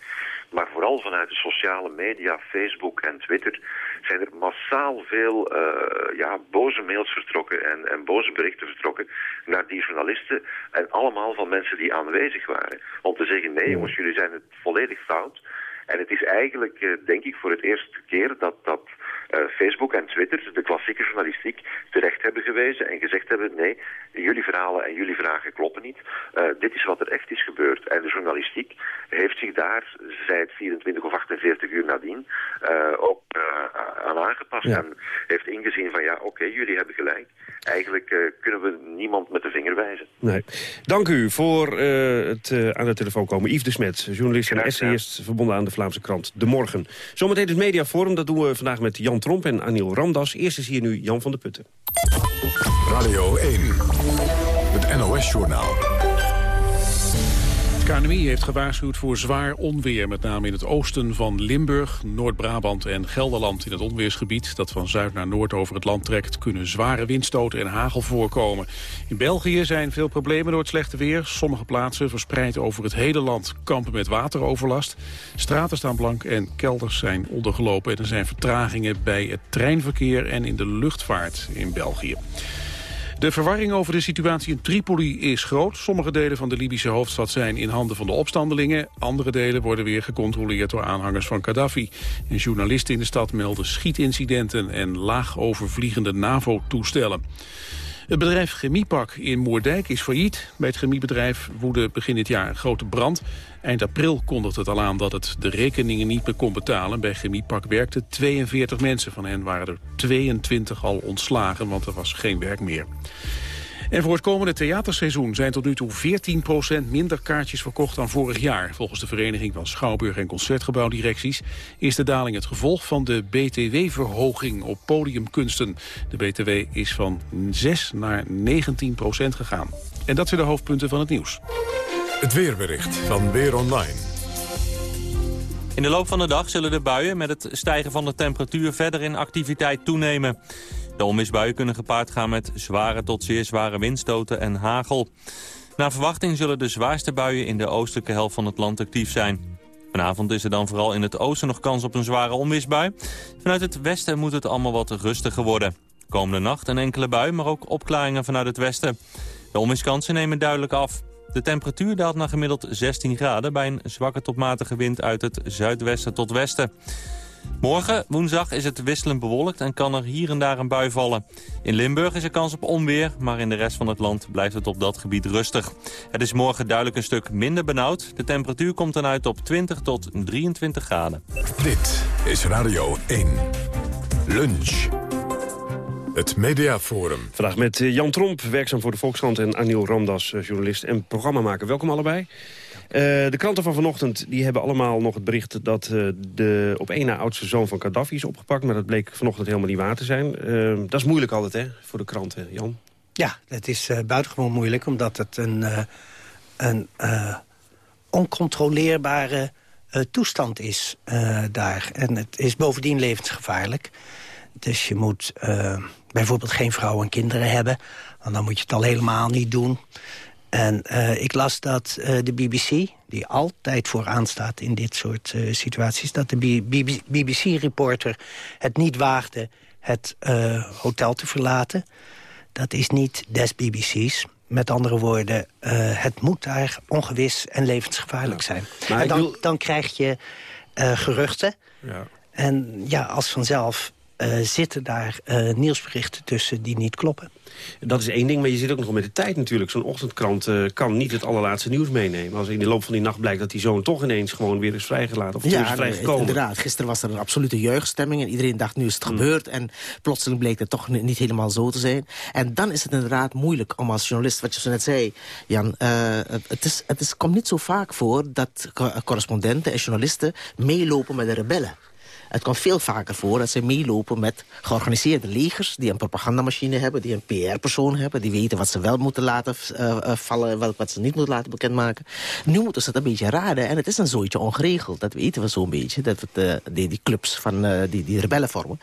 S27: Maar vooral vanuit de sociale media, Facebook en Twitter, zijn er massaal veel uh, ja, boze mails vertrokken en, en boze berichten vertrokken naar die journalisten. En allemaal van mensen die aanwezig waren. Om te zeggen, nee jongens, jullie zijn het volledig fout. En het is eigenlijk, uh, denk ik, voor het eerste keer dat, dat Facebook en Twitter, de klassieke journalistiek, terecht hebben gewezen en gezegd hebben, nee, jullie verhalen en jullie vragen kloppen niet. Uh, dit is wat er echt is gebeurd. En de journalistiek heeft zich daar, zij het 24 of 48 uur nadien, uh, ook aan aangepast. Ja. En heeft ingezien van, ja, oké, okay, jullie hebben gelijk. Eigenlijk kunnen we niemand met de vinger wijzen.
S16: Nee. Dank u voor het aan de telefoon komen. Yves de Smet, journalist en essayist, verbonden aan de Vlaamse krant De Morgen. Zometeen het Mediaforum, dat doen we vandaag met Jan Tromp en Aniel Ramdas. Eerst is hier nu Jan van der Putten.
S1: Radio 1, het NOS-journaal.
S2: KNMI heeft gewaarschuwd voor zwaar onweer, met name in het oosten van Limburg, Noord-Brabant en Gelderland. In het onweersgebied dat van zuid naar noord over het land trekt, kunnen zware windstoten en hagel voorkomen. In België zijn veel problemen door het slechte weer. Sommige plaatsen verspreid over het hele land kampen met wateroverlast. Straten staan blank en kelders zijn ondergelopen. En er zijn vertragingen bij het treinverkeer en in de luchtvaart in België. De verwarring over de situatie in Tripoli is groot. Sommige delen van de Libische hoofdstad zijn in handen van de opstandelingen. Andere delen worden weer gecontroleerd door aanhangers van Gaddafi. En journalisten in de stad melden schietincidenten en laag overvliegende NAVO-toestellen. Het bedrijf Chemiepak in Moerdijk is failliet. Bij het chemiebedrijf woedde begin dit jaar een grote brand. Eind april kondigde het al aan dat het de rekeningen niet meer kon betalen. Bij Chemiepak werkten 42 mensen. Van hen waren er 22 al ontslagen, want er was geen werk meer. En voor het komende theaterseizoen zijn tot nu toe 14% minder kaartjes verkocht dan vorig jaar. Volgens de Vereniging van Schouwburg- en Concertgebouwdirecties is de daling het gevolg van de BTW-verhoging op podiumkunsten. De BTW is van 6 naar 19% gegaan. En dat zijn de hoofdpunten van het nieuws.
S1: Het weerbericht van Weer Online.
S28: In de loop van de dag zullen de buien met het stijgen van de temperatuur verder in activiteit toenemen. De onweersbuien kunnen gepaard gaan met zware tot zeer zware windstoten en hagel. Naar verwachting zullen de zwaarste buien in de oostelijke helft van het land actief zijn. Vanavond is er dan vooral in het oosten nog kans op een zware onweersbui. Vanuit het westen moet het allemaal wat rustiger worden. Komende nacht een enkele bui, maar ook opklaringen vanuit het westen. De onweerskansen nemen duidelijk af. De temperatuur daalt naar gemiddeld 16 graden bij een zwakke tot matige wind uit het zuidwesten tot westen. Morgen, woensdag, is het wisselend bewolkt en kan er hier en daar een bui vallen. In Limburg is er kans op onweer, maar in de rest van het land blijft het op dat gebied rustig. Het is morgen duidelijk een stuk minder benauwd. De temperatuur komt dan uit op 20 tot 23 graden.
S1: Dit is Radio 1. Lunch. Het Mediaforum.
S16: Vandaag met eh, Jan Tromp, werkzaam voor de Volkskrant... en Aniel Ramdas, eh, journalist en programmamaker. Welkom allebei. Eh, de kranten van vanochtend die hebben allemaal nog het bericht... dat uh, de op één na oudste zoon van Gaddafi is opgepakt. Maar dat bleek vanochtend helemaal niet waar te zijn. Uh, dat is moeilijk altijd, hè, voor de kranten. Jan?
S29: Ja, het is buitengewoon moeilijk... omdat het een, een oncontroleerbare toestand is daar. En het is bovendien levensgevaarlijk. Dus je moet bijvoorbeeld geen vrouwen en kinderen hebben... want dan moet je het al helemaal niet doen... En uh, ik las dat uh, de BBC, die altijd vooraan staat in dit soort uh, situaties... dat de BBC-reporter het niet waagde het hotel te verlaten. Dat is niet des BBC's. Met andere woorden, het moet daar ongewis en levensgevaarlijk zijn. Maar en dan, wil... dan krijg je geruchten. Ja. En ja, als vanzelf zitten daar nieuwsberichten tussen die niet kloppen.
S16: Dat is één ding, maar je zit ook nog met de tijd natuurlijk. Zo'n ochtendkrant uh, kan niet het allerlaatste nieuws meenemen. Als in de loop van die nacht blijkt dat die zoon toch ineens gewoon weer is vrijgelaten. Of ja, is vrijgekomen.
S30: inderdaad. Gisteren was er een absolute jeugdstemming en iedereen dacht nu is het hmm. gebeurd. En plotseling bleek het toch niet helemaal zo te zijn. En dan is het inderdaad moeilijk om als journalist, wat je zo net zei, Jan, uh, het, is, het is, komt niet zo vaak voor dat correspondenten en journalisten meelopen met de rebellen. Het komt veel vaker voor dat ze meelopen met georganiseerde legers... die een propagandamachine hebben, die een PR-persoon hebben... die weten wat ze wel moeten laten uh, vallen en wat ze niet moeten laten bekendmaken. Nu moeten ze het een beetje raden en het is een zooitje ongeregeld. Dat weten we zo'n beetje, dat het, uh, die, die, clubs van die, die rebellen vormen.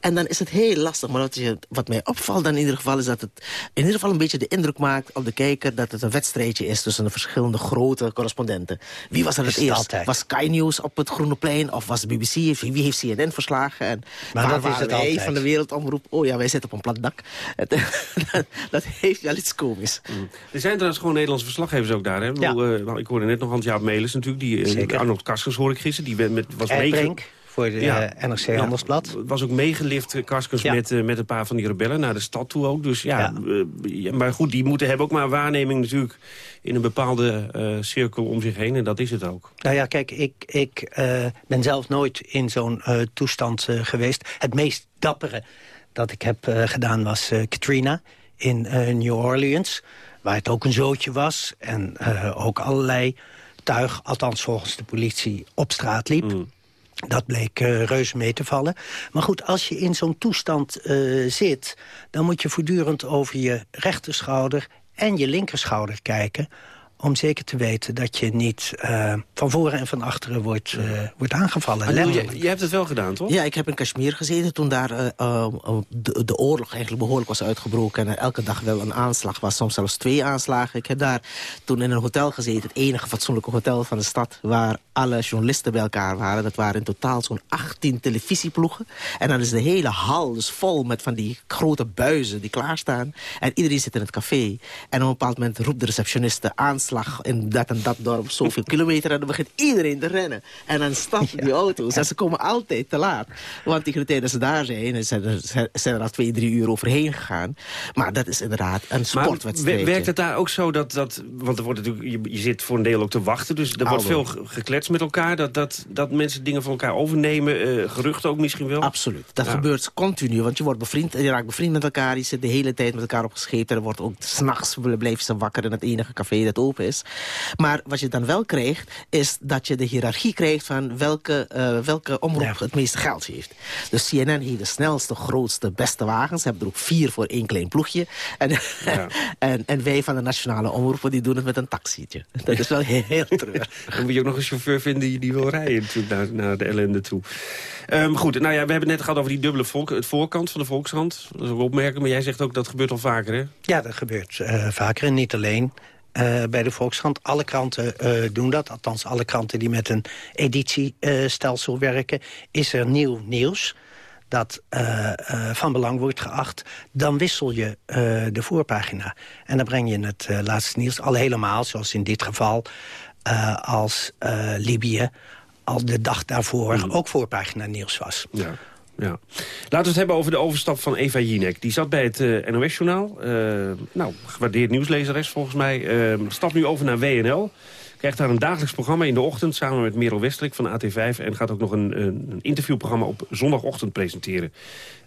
S30: En dan is het heel lastig, maar wat, je, wat mij opvalt dan in ieder geval... is dat het in ieder geval een beetje de indruk maakt op de kijker... dat het een wedstrijdje is tussen de verschillende grote correspondenten. Wie was er het eerst? Was Sky News op het Groene Plein of was de BBC? Wie heeft CNN verslagen. En maar waar dat is het wij van de wereldomroep? Oh ja, wij zitten op een plat dak. dat heeft wel iets komisch.
S16: Mm. Er zijn trouwens gewoon Nederlandse verslaggevers ook daar. Hè? Ik, ja. uh, ik hoorde net nog Hans-Jaap Melis natuurlijk. Die, uh, Arnold Karskens hoor ik gisteren. Die met, was
S29: mee voor de ja. uh, NRC Handelsblad.
S16: Ja, was ook meegelift, Karskens, met, uh, met een paar van die rebellen naar de stad toe ook. Dus ja, uh, maar goed, die moeten hebben ook maar waarneming natuurlijk in een bepaalde cirkel om zich heen. En dat is het ook.
S29: Nou ja, kijk, ik, ik ben zelf nooit in zo'n toestand geweest. Het meest dappere dat ik heb gedaan was Katrina in New Orleans. Waar het ook een zootje was. En ook allerlei tuig, althans volgens de politie, op straat liep. Mm. Dat bleek uh, reuze mee te vallen. Maar goed, als je in zo'n toestand uh, zit... dan moet je voortdurend over je rechterschouder en je linkerschouder kijken om zeker te weten dat je niet uh, van voren en van achteren wordt, uh, wordt aangevallen.
S16: je, je, hebt het wel gedaan, toch?
S30: Ja, ik heb in Kashmir gezeten toen daar uh, de, de, oorlog eigenlijk behoorlijk was uitgebroken. En er elke dag wel een aanslag was, soms zelfs twee aanslagen. Ik heb daar toen in een hotel gezeten, het enige fatsoenlijke hotel van de stad... waar alle journalisten bij elkaar waren. Dat waren in totaal zo'n 18 televisieploegen. En dan is de hele hal dus vol met van die grote buizen die klaarstaan. En iedereen zit in het café. En op een bepaald moment roept de receptioniste aanslag in dat en dat dorp zoveel kilometer... en dan begint iedereen te rennen. En dan stappen die auto's. En ze komen altijd te laat. Want tegen de tijd dat ze daar zijn... zijn er, zijn er al twee, drie uur overheen gegaan. Maar dat is inderdaad een sportwedstrijd.
S16: werkt het daar ook zo dat... dat want er wordt natuurlijk, je, je zit voor een deel ook te wachten... dus er wordt veel gekletst met elkaar... dat, dat, dat mensen dingen van elkaar overnemen, uh, geruchten ook misschien wel?
S30: Absoluut. Dat gebeurt continu, want je wordt bevriend... en je raakt bevriend met elkaar, je zit de hele tijd met elkaar opgescheept... en er wordt ook s'nachts blijven ze wakker in het enige café dat open is. Maar wat je dan wel krijgt, is dat je de hiërarchie krijgt... van welke, uh, welke omroep het meeste geld heeft. Dus CNN heeft de snelste, grootste, beste wagens. Ze hebben er ook vier voor één klein ploegje. En, ja. en, en, wij van de nationale omroepen die doen het met een taxietje. Dat is wel heel, heel treurig.
S16: Dan moet je ook nog een chauffeur vinden die, die wil rijden natuurlijk naar, naar de ellende toe. Um, goed, nou ja, we hebben het net gehad over die dubbele volk, het voorkant van de Volkskrant. Dat is ook opmerken, maar jij zegt ook dat gebeurt al vaker, hè?
S29: Ja, dat gebeurt uh, vaker en niet alleen. Uh, bij de Volkskrant. Alle kranten uh, doen dat. Althans, alle kranten die met een editiestelsel werken. Is er nieuw nieuws dat van belang wordt geacht... dan wissel je de voorpagina. En dan breng je het laatste nieuws al helemaal, zoals in dit geval... als Libië al de dag daarvoor
S16: Mhm.
S29: ook voorpagina nieuws was.
S16: Ja. Ja. Laten we het hebben over de overstap van Eva Jinek. Die zat bij het eh, NOS-journaal. Eh, nou, gewaardeerd nieuwslezeres volgens mij. Eh stapt nu over naar WNL. Krijgt daar een dagelijks programma in de ochtend... samen met Merel Westrik van AT5. En gaat ook nog een, een interviewprogramma op zondagochtend presenteren.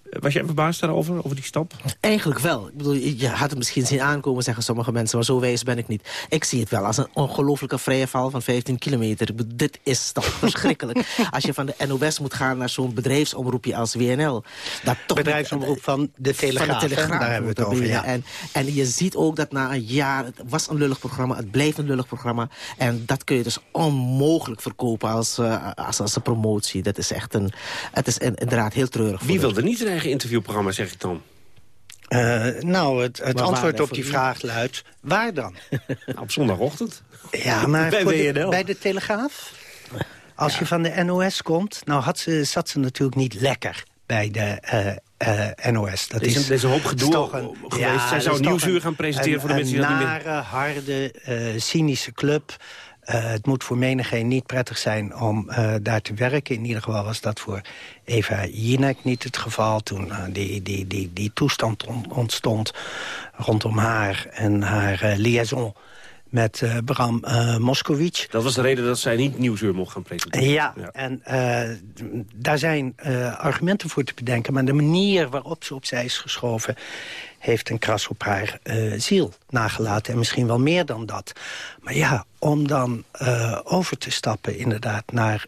S16: Was jij verbaasd daarover, over die stap?
S30: Eigenlijk wel. Ik bedoel, je had het misschien zien aankomen, zeggen sommige mensen... maar zo wijs ben ik niet. Ik zie het wel als een ongelofelijke vrije val van 15 kilometer. Ik bedoel, dit is toch verschrikkelijk. Als je van de NOS moet gaan naar zo'n bedrijfsomroepje als WNL. Dat toch
S29: Bedrijfsomroep van de Telegraaf,
S30: Van de
S29: hè?
S30: Telegraaf
S29: Daar hebben we het over, ja.
S30: En, en je ziet ook dat na een jaar... het was een lullig programma, het blijft een lullig programma. En dat kun je dus onmogelijk verkopen als, eh, als, als een promotie. Dat is echt een... Het is in- inderdaad heel treurig. voor
S16: Wie
S30: de-
S16: wilde niet zijn eigen interviewprogramma, zeg ik dan?
S29: Eh, nou, het, het antwoord op die vraag luidt, waar dan?
S16: Op zondagochtend?
S29: Ja, maar
S16: Bij
S29: de- bij de Telegraaf? Als je van de NOS komt, nou had ze, zat ze natuurlijk niet lekker bij de eh, eh, NOS. Dat
S16: is een- er is een hoop gedoe geweest. Zij
S29: dat
S16: zou
S29: is
S16: Nieuwsuur gaan presenteren
S29: een-
S16: voor de mensen die dat niet
S29: Een
S16: meer-
S29: nare, harde, eh, cynische club. Eh, het moet voor menigeen niet prettig zijn om eh, daar te werken. In ieder geval was dat voor Eva Jinek niet het geval. Toen eh, die, die, die, die toestand on- ontstond rondom haar en haar liaison met eh, Bram eh Moskowitz.
S16: Dat was de reden dat zij niet Nieuwsuur mocht gaan presenteren.
S29: Ja, en eh, daar zijn argumenten voor te bedenken... maar de manier waarop ze opzij is geschoven... heeft een kras op haar ziel nagelaten. En misschien wel meer dan dat. Maar ja, om dan over te stappen inderdaad naar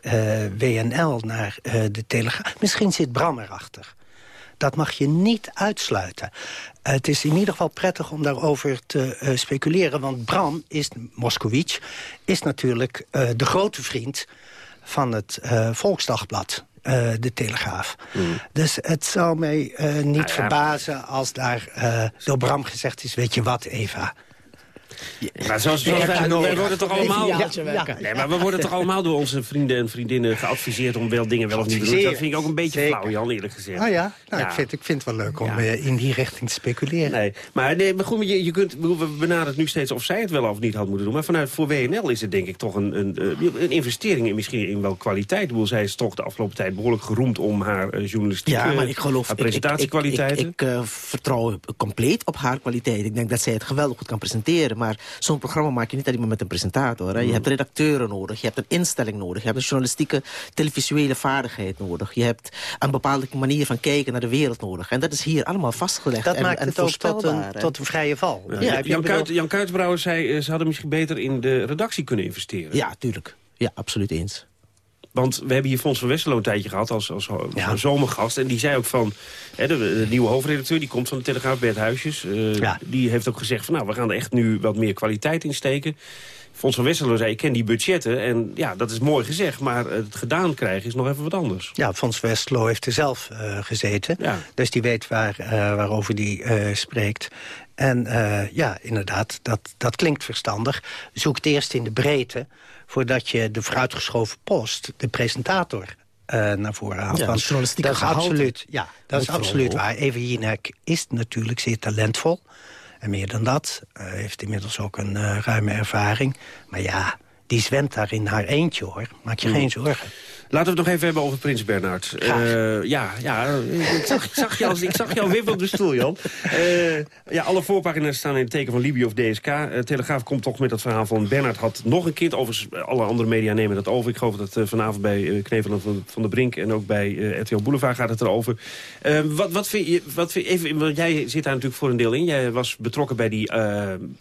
S29: WNL, naar de Telegraaf... misschien zit Bram erachter. Dat mag je niet uitsluiten. Eh, het is in ieder geval prettig om daarover te eh, speculeren. Want Bram, is, Moskowitz, is natuurlijk eh, de grote vriend van het Volksdagblad. de Telegraaf. Dus het zou mij niet
S16: Nou ja.
S29: verbazen als daar door Bram gezegd is... weet je wat, Eva,
S16: Maar zoals, wij, wij worden toch allemaal...
S29: Ja, ja.
S16: Nee, maar we worden toch allemaal door onze vrienden en vriendinnen geadviseerd om wel dingen wel of niet te doen. Dat vind ik ook een beetje
S29: Zeker.
S16: flauw, Jan, eerlijk gezegd.
S29: Oh ja, nou,
S16: Ja.
S29: Ik, vind, ik vind het wel leuk om eh, in die richting te speculeren.
S16: Nee, maar, nee, maar goed, je, je kunt, we benaderen nu steeds of zij het wel of niet had moeten doen. Maar vanuit voor WNL is het denk ik toch een, een, eh, een investering in misschien in wel kwaliteit. Ik bedoel, zij is toch de afgelopen tijd behoorlijk geroemd om haar eh, journalistieke
S30: Ja, maar ik geloof...
S16: haar
S30: ik- ik- ik-
S16: presentatiekwaliteiten.
S30: Ik, ik, vertrouw compleet op haar kwaliteit. Ik denk dat zij het geweldig goed kan presenteren. Maar zo'n programma maak je niet alleen maar met een presentator. Hè. Je
S16: Mm.
S30: hebt redacteuren nodig. Je hebt een instelling nodig. Je hebt een journalistieke, televisuele vaardigheid nodig. Je hebt een bepaalde manier van kijken naar de wereld nodig. En dat is hier allemaal vastgelegd.
S29: Dat
S30: en,
S29: maakt
S30: en
S29: het ook tot een, tot een vrije val.
S16: Ja? Jan, Kuit, Jan Kuitbrouwer zei, eh, ze hadden misschien beter in de redactie kunnen investeren.
S30: Ja, tuurlijk. Ja, absoluut eens.
S16: Want we hebben hier Fons van Westerlo een tijdje gehad als, als, als zomergast. En die zei ook van, hè, de, de nieuwe hoofdredacteur, die komt van de Telegraaf, Bert Huisjes. eh, Die heeft ook gezegd van, nou, we gaan er echt nu wat meer kwaliteit in steken. Fons van Westerlo zei, ik ken die budgetten. En ja, dat is mooi gezegd, maar het gedaan krijgen is nog even wat anders.
S29: Ja, Fons Westlo heeft er zelf eh, gezeten.
S16: Ja.
S29: Dus die weet waar, eh, waarover die spreekt. En ja, inderdaad, dat, dat klinkt verstandig. Zoek het eerst in de breedte... voordat je de vooruitgeschoven post, de presentator... eh, naar voren haalt.
S30: Ja,
S29: dat is absoluut, ja, dat is absoluut waar. Eva Jinek is natuurlijk zeer talentvol. En meer dan dat, eh, heeft inmiddels ook een eh, ruime ervaring. Maar ja, die zwemt daar in haar eentje, hoor. Maak je
S16: Hmm.
S29: geen zorgen.
S16: Laten we het nog even hebben over Prins Bernhard. Eh, ja, ja ik, zag, ik, zag jou, ik zag jou wippen op de stoel, Jan. Eh, ja, alle voorpagina's staan in het teken van Libië of DSK. Eh, Telegraaf komt toch met dat verhaal van Bernhard had nog een kind. Overigens, alle andere media nemen dat over. Ik geloof dat vanavond bij uh, Knevel van, van de Brink... en ook bij RTL Boulevard gaat het erover. Wat, wat vind je... Wat vind, even, want jij zit daar natuurlijk voor een deel in. Jij was betrokken bij die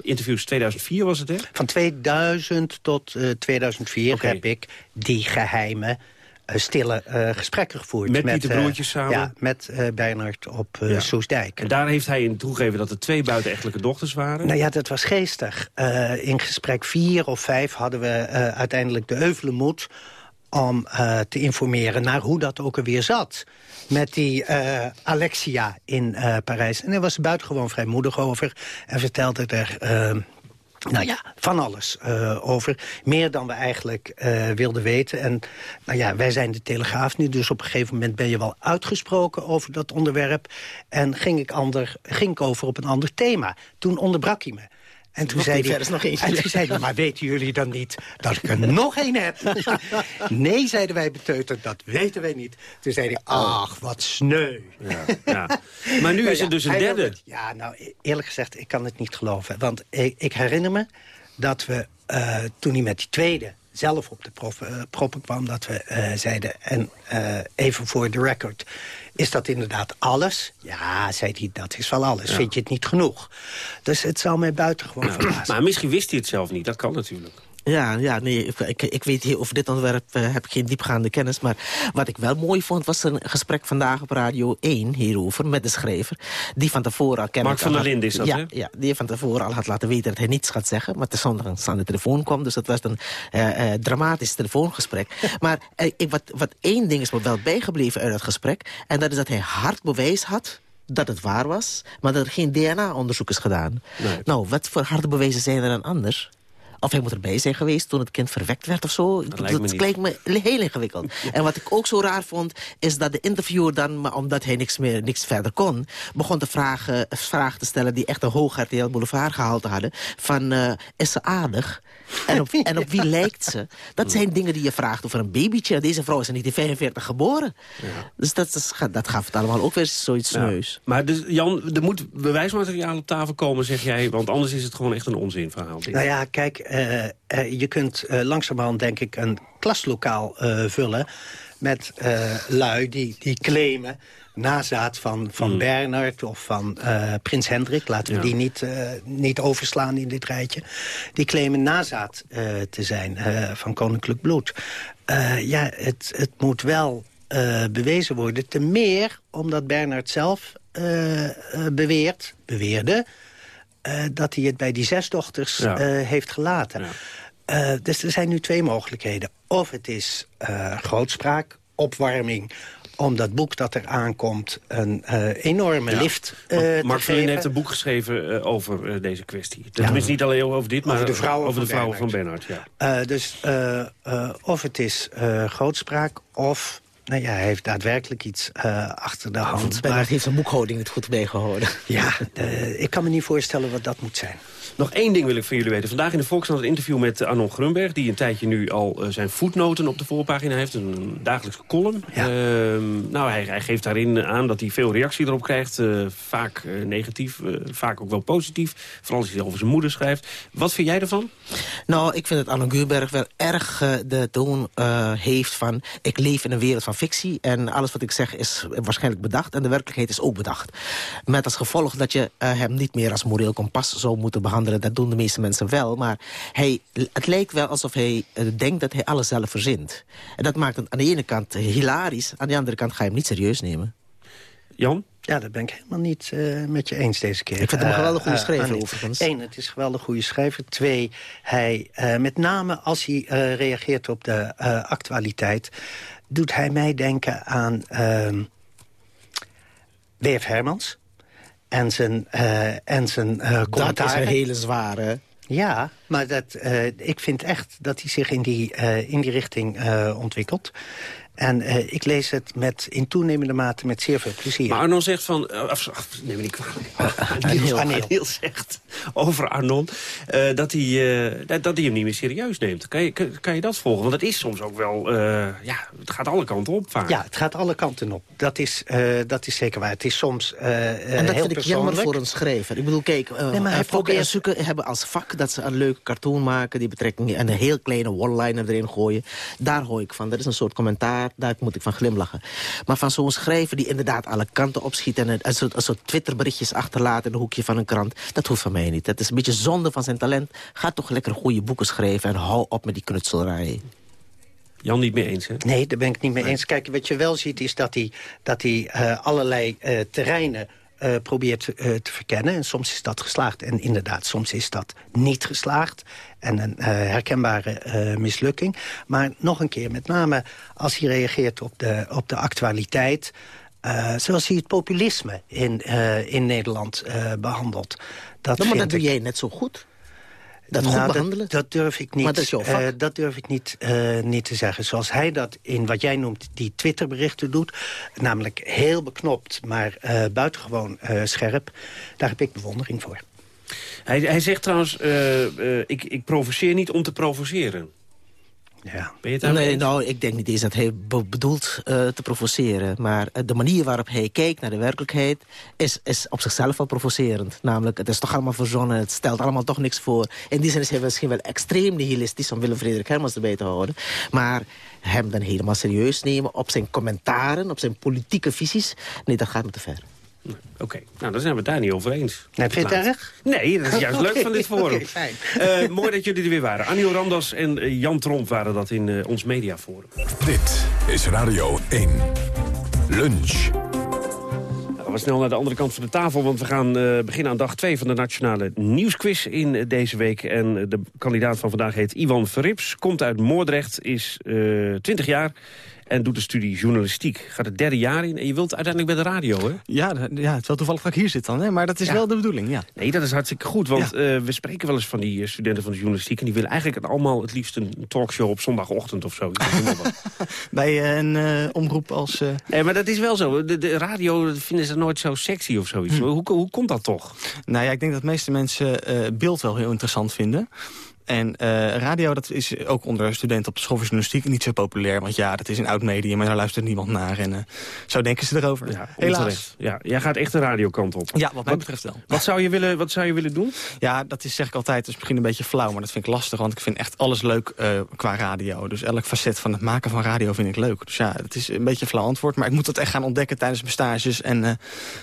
S16: interviews 2004, was het, hè?
S29: Van 2000 tot eh, 2004
S16: Oké.
S29: heb ik die geheime, eh, stille eh, gesprekken gevoerd.
S16: Met Pieter
S29: eh,
S16: Broertjes samen?
S29: Ja, met eh Bernhard op eh
S16: Ja.
S29: Soesdijk.
S16: En daar heeft hij in toegegeven dat er twee buitenechtelijke dochters waren.
S29: Nou ja, dat was geestig. Eh, in gesprek vier of vijf hadden we eh, uiteindelijk de euvele moed... om eh, te informeren naar hoe dat ook alweer zat. Met die eh, Alexia in eh, Parijs. En hij was er buitengewoon vrijmoedig over. En vertelde er... nou ja, van alles eh, over. Meer dan we eigenlijk eh, wilden weten. En nou ja, wij zijn de Telegraaf nu, dus op een gegeven moment ben je wel uitgesproken over dat onderwerp. En ging ik, ander, ging ik over op een ander thema. Toen onderbrak hij me. En toen,
S30: Nog
S29: zei hij,
S30: nog
S29: en toen zei hij, maar weten jullie dan niet dat ik er nog één heb? nee, zeiden wij beteuterd, dat weten wij niet. Toen zei hij, ach, wat sneu.
S16: Ja, ja. Maar nu is er dus een derde.
S29: het- ja, nou, e- eerlijk gezegd, ik kan het niet geloven. Want ik, ik herinner me dat we, eh, toen hij met die tweede zelf op de prof, eh, proppen kwam... dat we eh, zeiden, en eh, even voor de record... is dat inderdaad alles? Ja, zei hij, dat is wel alles.
S16: Ja.
S29: Vind je het niet genoeg? Dus het zou mij buitengewoon verbazen.
S16: Maar misschien wist hij het zelf niet, dat kan natuurlijk.
S30: Ja, ja nee, ik, ik, weet hier over dit onderwerp eh, heb ik geen diepgaande kennis. Maar wat ik wel mooi vond, was een gesprek vandaag op Radio 1 hierover met de schrijver. Die van tevoren al
S16: Mark van der Linden is dat,
S30: ja? Ja, die van tevoren al had laten weten dat hij niets gaat zeggen. Maar zondag aan de telefoon kwam, dus dat was een eh, eh, dramatisch telefoongesprek. maar ik, wat, wat één ding is me wel bijgebleven uit het gesprek. En dat is dat hij hard bewijs had dat het waar was, maar dat er geen DNA-onderzoek is gedaan. Nou, wat voor harde bewijzen zijn er dan anders? Of hij moet erbij zijn geweest toen het kind verwekt werd of zo. Dat,
S16: lijkt me niet.
S30: lijkt me heel ingewikkeld. En wat ik ook zo raar vond, is dat de interviewer dan... maar omdat hij niks, meer, niks verder kon... begon te vragen, vragen te stellen die echt een hoog RTL Boulevard gehalte hadden. Van, eh, is ze aardig? En op, en op wie lijkt ze? Dat zijn dingen die je vraagt over een babytje. Deze vrouw is in 1945 geboren. Dus dat, is, dat gaf het allemaal ook weer zoiets
S16: Ja.
S30: sneus.
S16: Maar dus, Jan, er moet bewijsmateriaal op tafel komen, zeg jij. Want anders is het gewoon echt een onzinverhaal.
S29: Nou ja, kijk, eh, eh, je kunt eh, langzamerhand denk ik een klaslokaal eh, vullen... met eh, lui die, die claimen nazaat van, van Bernard of van eh, Prins Hendrik... laten we
S16: Hmm. Ja.
S29: die niet, eh, niet overslaan in dit rijtje... die claimen nazaat eh, te zijn van koninklijk bloed. Ja, het, het moet wel bewezen worden. Te meer omdat Bernard zelf beweert, beweerde... dat hij het bij die zes dochters
S16: Ja.
S29: heeft gelaten. Dus er zijn nu twee mogelijkheden. Of het is grootspraak, opwarming om dat boek dat er aankomt een eh, enorme
S16: Ja.
S29: lift eh, te
S16: Mark Verlin
S29: geven.
S16: heeft een boek geschreven eh, over eh, deze kwestie. Tenminste niet alleen over dit, maar
S29: Over de vrouwen
S16: over de
S29: van
S16: vrouwen van Bernard. Ja.
S29: Eh, dus eh, eh, of het is eh, grootspraak, of nou ja, hij heeft daadwerkelijk iets eh, achter de hand.
S30: Bernard heeft zijn boekhouding niet goed bijgehouden.
S29: Ja, ik kan me niet voorstellen wat dat moet zijn.
S16: Nog één ding wil ik van jullie weten. Vandaag in de Volkskrant een interview met eh, Arnon Grunberg... die een tijdje nu al eh, zijn voetnoten op de voorpagina heeft. Een dagelijkse column. Ehm, nou, hij, hij geeft daarin aan dat hij veel reactie erop krijgt. eh, vaak negatief, vaak ook wel positief. Vooral als hij over zijn moeder schrijft. Wat vind jij ervan?
S30: Nou, ik vind dat Arno Guurberg wel erg de toon heeft van... ik leef in een wereld van fictie en alles wat ik zeg is waarschijnlijk bedacht... en de werkelijkheid is ook bedacht. Met als gevolg dat je hem niet meer als moreel kompas zou moeten behandelen. Dat doen de meeste mensen wel, maar hij, het lijkt wel alsof hij eh, denkt dat hij alles zelf verzint. En dat maakt het aan de ene kant hilarisch... aan de andere kant ga je hem niet serieus nemen.
S16: Jan?
S29: Ja, dat ben ik helemaal niet eh, met je eens deze keer.
S30: Ik vind hem een geweldig goede
S29: eh,
S30: schrijver,
S29: Annie.
S30: overigens.
S29: Eén, het is een geweldig goede schrijver. Twee, hij, eh, met name als hij eh, reageert op de eh, actualiteit... doet hij mij denken aan ehm W.F. Hermans... en zijn, en zijn eh
S30: Dat is een hele zware...
S29: Ja, maar dat, eh, ik vind echt dat hij zich in die, in die richting ontwikkelt. En eh, ik lees het met, in toenemende mate met zeer veel plezier.
S16: Maar Arnon zegt van... eh, af- af- neem me niet kwalijk.
S29: Anil
S16: zegt over Arnon... eh, dat, hij, eh, dat, dat hij hem niet meer serieus neemt. Kan je, kan, kan je dat volgen? Want het is soms ook wel... eh, ja, het gaat alle kanten op vaak.
S29: Ja, het gaat alle kanten op. Dat is, eh, dat is zeker waar. Het is soms eh eh,
S30: En dat
S29: heel
S30: vind ik jammer voor een schrijver. Ik bedoel, kijk, uh,
S29: Nee, maar hij
S30: uh,
S29: probeert-
S30: zoeken hebben als vak dat ze een leuke cartoon maken... die betrekking en een heel kleine one-liner erin gooien. Daar hoor ik van. Dat is een soort commentaar, daar moet ik van glimlachen. Maar van zo'n schrijver die inderdaad alle kanten opschiet... en een, een soort, een soort Twitterberichtjes achterlaat in een hoekje van een krant... dat hoeft van mij niet. Dat is een beetje zonde van zijn talent. Ga toch lekker goede boeken schrijven en hou op met die knutselarijen.
S16: Jan niet mee eens, hè?
S29: Nee, daar ben ik niet mee eens. Kijk, wat je wel ziet is dat hij, dat hij eh, allerlei eh, terreinen eh, probeert eh, te verkennen. En soms is dat geslaagd. En inderdaad, soms is dat niet geslaagd. En een eh, herkenbare mislukking. Maar nog een keer, met name als hij reageert op de, op de actualiteit... zoals hij het populisme in, in Nederland eh, behandelt. Dat
S30: Nou, maar dat doe jij net zo goed. Dat
S29: Nou,
S30: goed behandelen.
S29: Dat, durf ik niet.
S30: Maar dat is jouw vak.
S29: eh, dat durf ik niet, eh, niet te zeggen. Zoals hij dat in wat jij noemt die Twitterberichten doet. Namelijk heel beknopt, maar eh, buitengewoon eh, scherp. Daar heb ik bewondering voor.
S16: Hij, hij zegt trouwens, eh, eh, ik, ik provoceer niet om te provoceren.
S29: Ja.
S30: Nee, nou, ik denk niet eens dat hij be- bedoelt eh, te provoceren. Maar eh, de manier waarop hij kijkt naar de werkelijkheid... Is, is op zichzelf wel provocerend. Namelijk, het is toch allemaal verzonnen. Het stelt allemaal toch niks voor. In die zin is hij misschien wel extreem nihilistisch... om Willem Frederik Hermans erbij te houden. Maar hem dan helemaal serieus nemen op zijn commentaren... op zijn politieke visies... nee, dat gaat me te ver.
S16: Oké, nou dan zijn we het daar niet over eens.
S29: Heb je het erg?
S16: Nee, dat is juist leuk van dit forum.
S29: Oké, fijn.
S16: Eh, mooi dat jullie er weer waren. Anil Ramdas en eh, Jan Tromp waren dat in eh, ons mediaforum.
S1: Dit is Radio 1. Lunch.
S16: Nou, we snel naar de andere kant van de tafel, want we gaan eh, beginnen aan dag 2 van de Nationale Nieuwsquiz in deze week. En de kandidaat van vandaag heet Iwan Verrips, komt uit Moordrecht, is eh 20 jaar en doet de studie journalistiek. Gaat het derde jaar in en je wilt uiteindelijk bij de radio, hè?
S31: Ja, ja, het is wel toevallig dat ik hier zit dan, hè? maar dat is
S16: Ja.
S31: wel de bedoeling, ja.
S16: Nee, dat is hartstikke goed, want eh, we spreken wel eens van die eh, studenten van de journalistiek... en die willen eigenlijk het allemaal het liefst een talkshow op zondagochtend of zo.
S31: Bij eh, een omroep als... eh,
S16: Nee, maar dat is wel zo. De, de radio vinden ze nooit zo sexy of zoiets. Hoe, hoe komt dat toch?
S31: Nou ja, ik denk dat de meeste mensen beeld wel heel interessant vinden. En eh, radio, dat is ook onder studenten op de school voor journalistiek niet zo populair. Want ja, dat is een oud medium, maar daar luistert niemand naar. En eh, zo denken ze erover. Helaas.
S16: Onterecht. Ja, jij gaat echt de radiokant op.
S31: Ja, wat mij betreft wel.
S16: Wat zou je willen, wat zou je willen doen?
S31: Ja, dat is zeg ik altijd, dat is misschien een beetje flauw, maar dat vind ik lastig. Want ik vind echt alles leuk eh, qua radio. Dus elk facet van het maken van radio vind ik leuk. Dus ja, het is een beetje een flauw antwoord. Maar ik moet dat echt gaan ontdekken tijdens mijn stages. En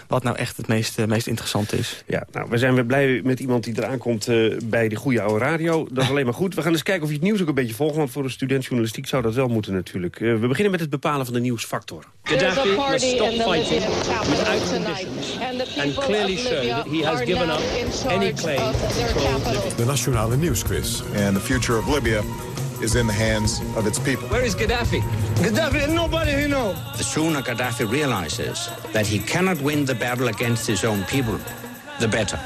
S31: wat nou echt het meest, meest interessante is.
S16: Ja, nou, we zijn weer blij met iemand die eraan komt bij de goede oude radio. Dat is alleen maar goed. We gaan eens kijken of je het nieuws ook een beetje volgt. Want voor een student journalistiek zou dat wel moeten natuurlijk. Eh, we beginnen met het bepalen van de nieuwsfactor.
S32: Party in the Libyan capital tonight, and the
S33: and
S32: people
S33: clearly
S32: Libya
S33: that he has given up any claim
S32: capital.
S1: De Nationale Nieuwsquiz.
S34: And the future of Libya is in the hands of its people.
S33: Where is Gaddafi?
S35: Gaddafi, nobody he know. The sooner Gaddafi realizes that he cannot win the battle against his own people, the better.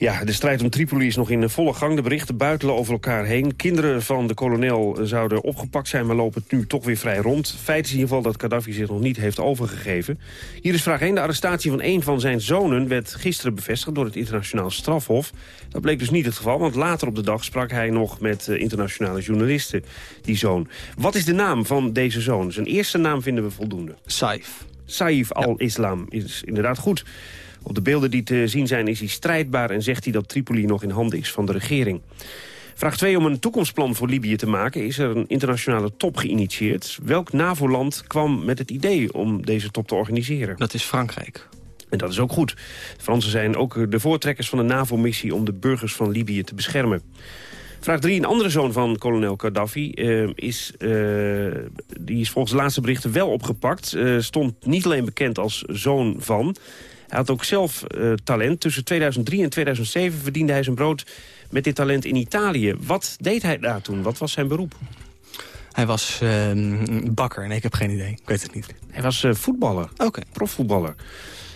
S16: Ja, de strijd om Tripoli is nog in volle gang. De berichten buitelen over elkaar heen. Kinderen van de kolonel zouden opgepakt zijn, maar lopen nu toch weer vrij rond. Feit is in ieder geval dat Gaddafi zich nog niet heeft overgegeven. Hier is vraag 1. De arrestatie van een van zijn zonen werd gisteren bevestigd door het internationaal strafhof. Dat bleek dus niet het geval, want later op de dag sprak hij nog met eh, internationale journalisten, die zoon. Wat is de naam van deze zoon? Zijn eerste naam vinden we voldoende.
S31: Saif.
S16: Saif al-Islam is inderdaad goed. Op de beelden die te zien zijn is hij strijdbaar... en zegt hij dat Tripoli nog in handen is van de regering. Vraag 2. Om een toekomstplan voor Libië te maken... is er een internationale top geïnitieerd. Welk NAVO-land kwam met het idee om deze top te organiseren?
S31: Dat is Frankrijk.
S16: En dat is ook goed. De Fransen zijn ook de voortrekkers van de NAVO-missie... om de burgers van Libië te beschermen. Vraag 3. Een andere zoon van kolonel Gaddafi eh, is, eh, die is volgens de laatste berichten wel opgepakt. Eh, stond niet alleen bekend als zoon van... Hij had ook zelf eh, talent. Tussen 2003 en 2007 verdiende hij zijn brood met dit talent in Italië. Wat deed hij daar toen? Wat was zijn beroep?
S31: Hij was ehm, bakker. Nee, ik heb geen idee. Ik weet het niet.
S16: Hij was eh, voetballer.
S31: Oké.
S16: Profvoetballer.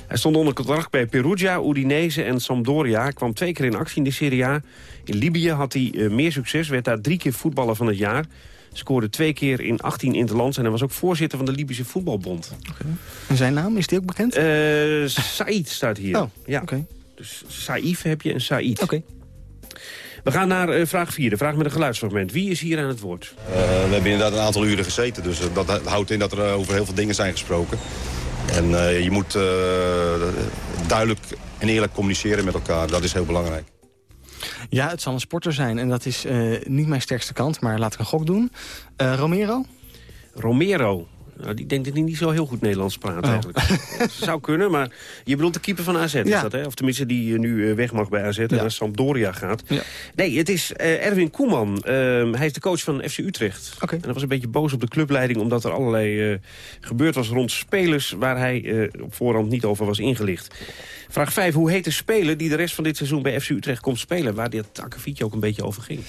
S16: Hij stond onder contract bij Perugia, Udinese en Sampdoria. Hij kwam twee keer in actie in de Serie A. In Libië had hij eh, meer succes, werd daar drie keer voetballer van het jaar. Scoorde twee keer in 18 interlands en hij was ook voorzitter van de Libische Voetbalbond.
S31: En zijn naam, is die ook bekend?
S16: Eh Said staat hier.
S31: Oh,
S16: ja.
S31: oké.
S16: Dus Saif heb je en Said.
S31: Oké.
S16: We gaan naar eh, vraag 4, de vraag met een geluidsfragment. Wie is hier aan het woord?
S36: Eh, we hebben inderdaad een aantal uren gezeten, dus dat houdt in dat er over heel veel dingen zijn gesproken. En eh, je moet eh, duidelijk en eerlijk communiceren met elkaar, dat is heel belangrijk.
S31: Ja, het zal een sporter zijn. En dat is eh, niet mijn sterkste kant, maar laat ik een gok doen. Eh, Romero?
S16: Romero. Nou, die denkt dat hij niet zo heel goed Nederlands praat
S31: Oh.
S16: eigenlijk. Zou kunnen, maar je bedoelt de keeper van AZ is dat, hè? Of tenminste die eh, nu eh, weg mag bij AZ en
S31: Ja.
S16: naar Sampdoria gaat.
S31: Ja.
S16: Nee, het is eh, Erwin Koeman. Ehm, hij is de coach van FC Utrecht. En hij was een beetje boos op de clubleiding... omdat er allerlei eh, gebeurd was rond spelers... waar hij op voorhand niet over was ingelicht. Vraag 5. Hoe heet de speler die de rest van dit seizoen bij FC Utrecht komt spelen... waar dit akkefietje ook een beetje over ging?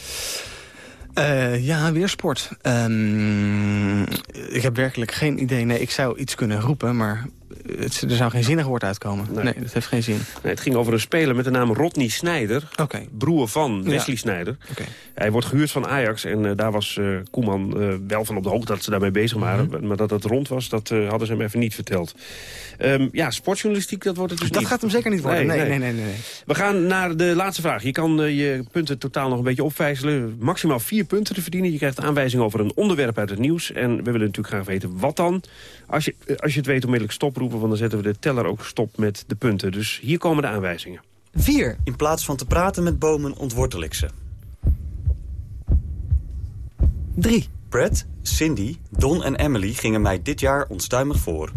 S31: Eh, ja, weer sport. Ehm, ik heb werkelijk geen idee. Nee, ik zou iets kunnen roepen, maar het, er zou geen zinnig woord uitkomen. Nee. dat heeft geen zin.
S16: Nee, het ging over een speler met de naam Rodney Snijder. Broer van Wesley
S31: Ja.
S16: Snijder. Hij wordt gehuurd van Ajax en eh, daar was eh, Koeman eh, wel van op de hoogte dat ze daarmee bezig waren.
S31: Mhm.
S16: Maar dat het rond was, dat hadden ze hem even niet verteld. Ehm, ja, sportjournalistiek, dat wordt het dus
S31: Dat
S16: niet.
S31: gaat hem zeker niet worden. Nee, nee, nee. nee, nee.
S16: We gaan naar de laatste vraag. Je kan je punten totaal nog een beetje opvijzelen. Maximaal vier punten te verdienen. Je krijgt aanwijzing over een onderwerp uit het nieuws. En we willen natuurlijk graag weten wat dan. Als je, eh, als je het weet, onmiddellijk stoproepen. Want dan zetten we de teller ook stop met de punten. Dus hier komen de aanwijzingen.
S37: 4. In plaats van te praten met bomen ontwortel ik ze. 3. Brad, Cindy, Don en Emily gingen mij dit jaar onstuimig voor.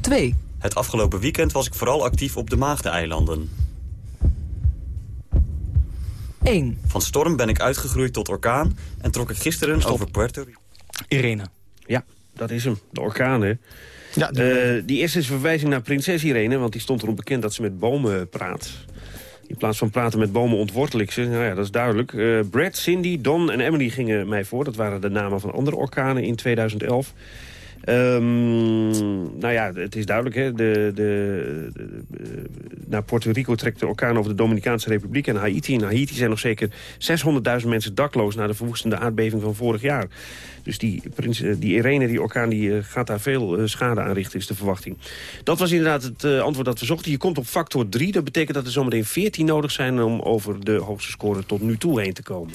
S37: 2. Het afgelopen weekend was ik vooral actief op de Maagdeneilanden. 1. Van storm ben ik uitgegroeid tot orkaan en trok ik gisteren over Puerto Rico.
S31: Irene.
S16: Ja, dat is hem. De orkaan, hè?
S31: Ja,
S16: die... die eerste is een verwijzing naar prinses Irene, want die stond erom bekend dat ze met bomen praat. In plaats van praten met bomen ontwortel ik ze. Nou ja, dat is duidelijk. Eh, Brad, Cindy, Don en Emily gingen mij voor. Dat waren de namen van andere orkanen in 2011. Ehm, nou ja, het is duidelijk. Hè? De, de, de- de- naar Puerto Rico trekt de orkaan over de Dominicaanse Republiek en Haiti. In Haiti zijn nog zeker 600.000 mensen dakloos... na de verwoestende aardbeving van vorig jaar. Dus die, prins, eh, die Irene, die orkaan, die eh, gaat daar veel eh, schade aanrichten, is de verwachting. Dat was inderdaad het eh, antwoord dat we zochten. Je komt op factor 3. Dat betekent dat er zometeen 14 nodig zijn... om over de hoogste score tot nu toe heen te komen.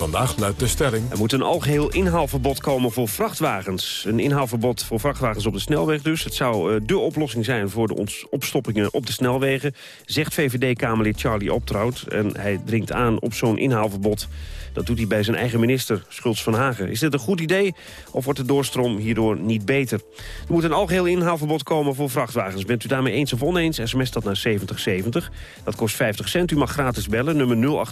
S1: Vandaag luidt de stelling...
S16: Er moet een algeheel inhaalverbod komen voor vrachtwagens. Een inhaalverbod voor vrachtwagens op de snelweg dus. Het zou eh, dé oplossing zijn voor de opstoppingen op de snelwegen... zegt VVD-Kamerlid Charlie Optrout. En hij dringt aan op zo'n inhaalverbod. Dat doet hij bij zijn eigen minister, Schultz van Hagen. Is dit een goed idee of wordt de doorstroom hierdoor niet beter? Er moet een algeheel inhaalverbod komen voor vrachtwagens. Bent u daarmee eens of oneens? SMS dat naar 7070. Dat kost 50 cent. U mag gratis bellen, nummer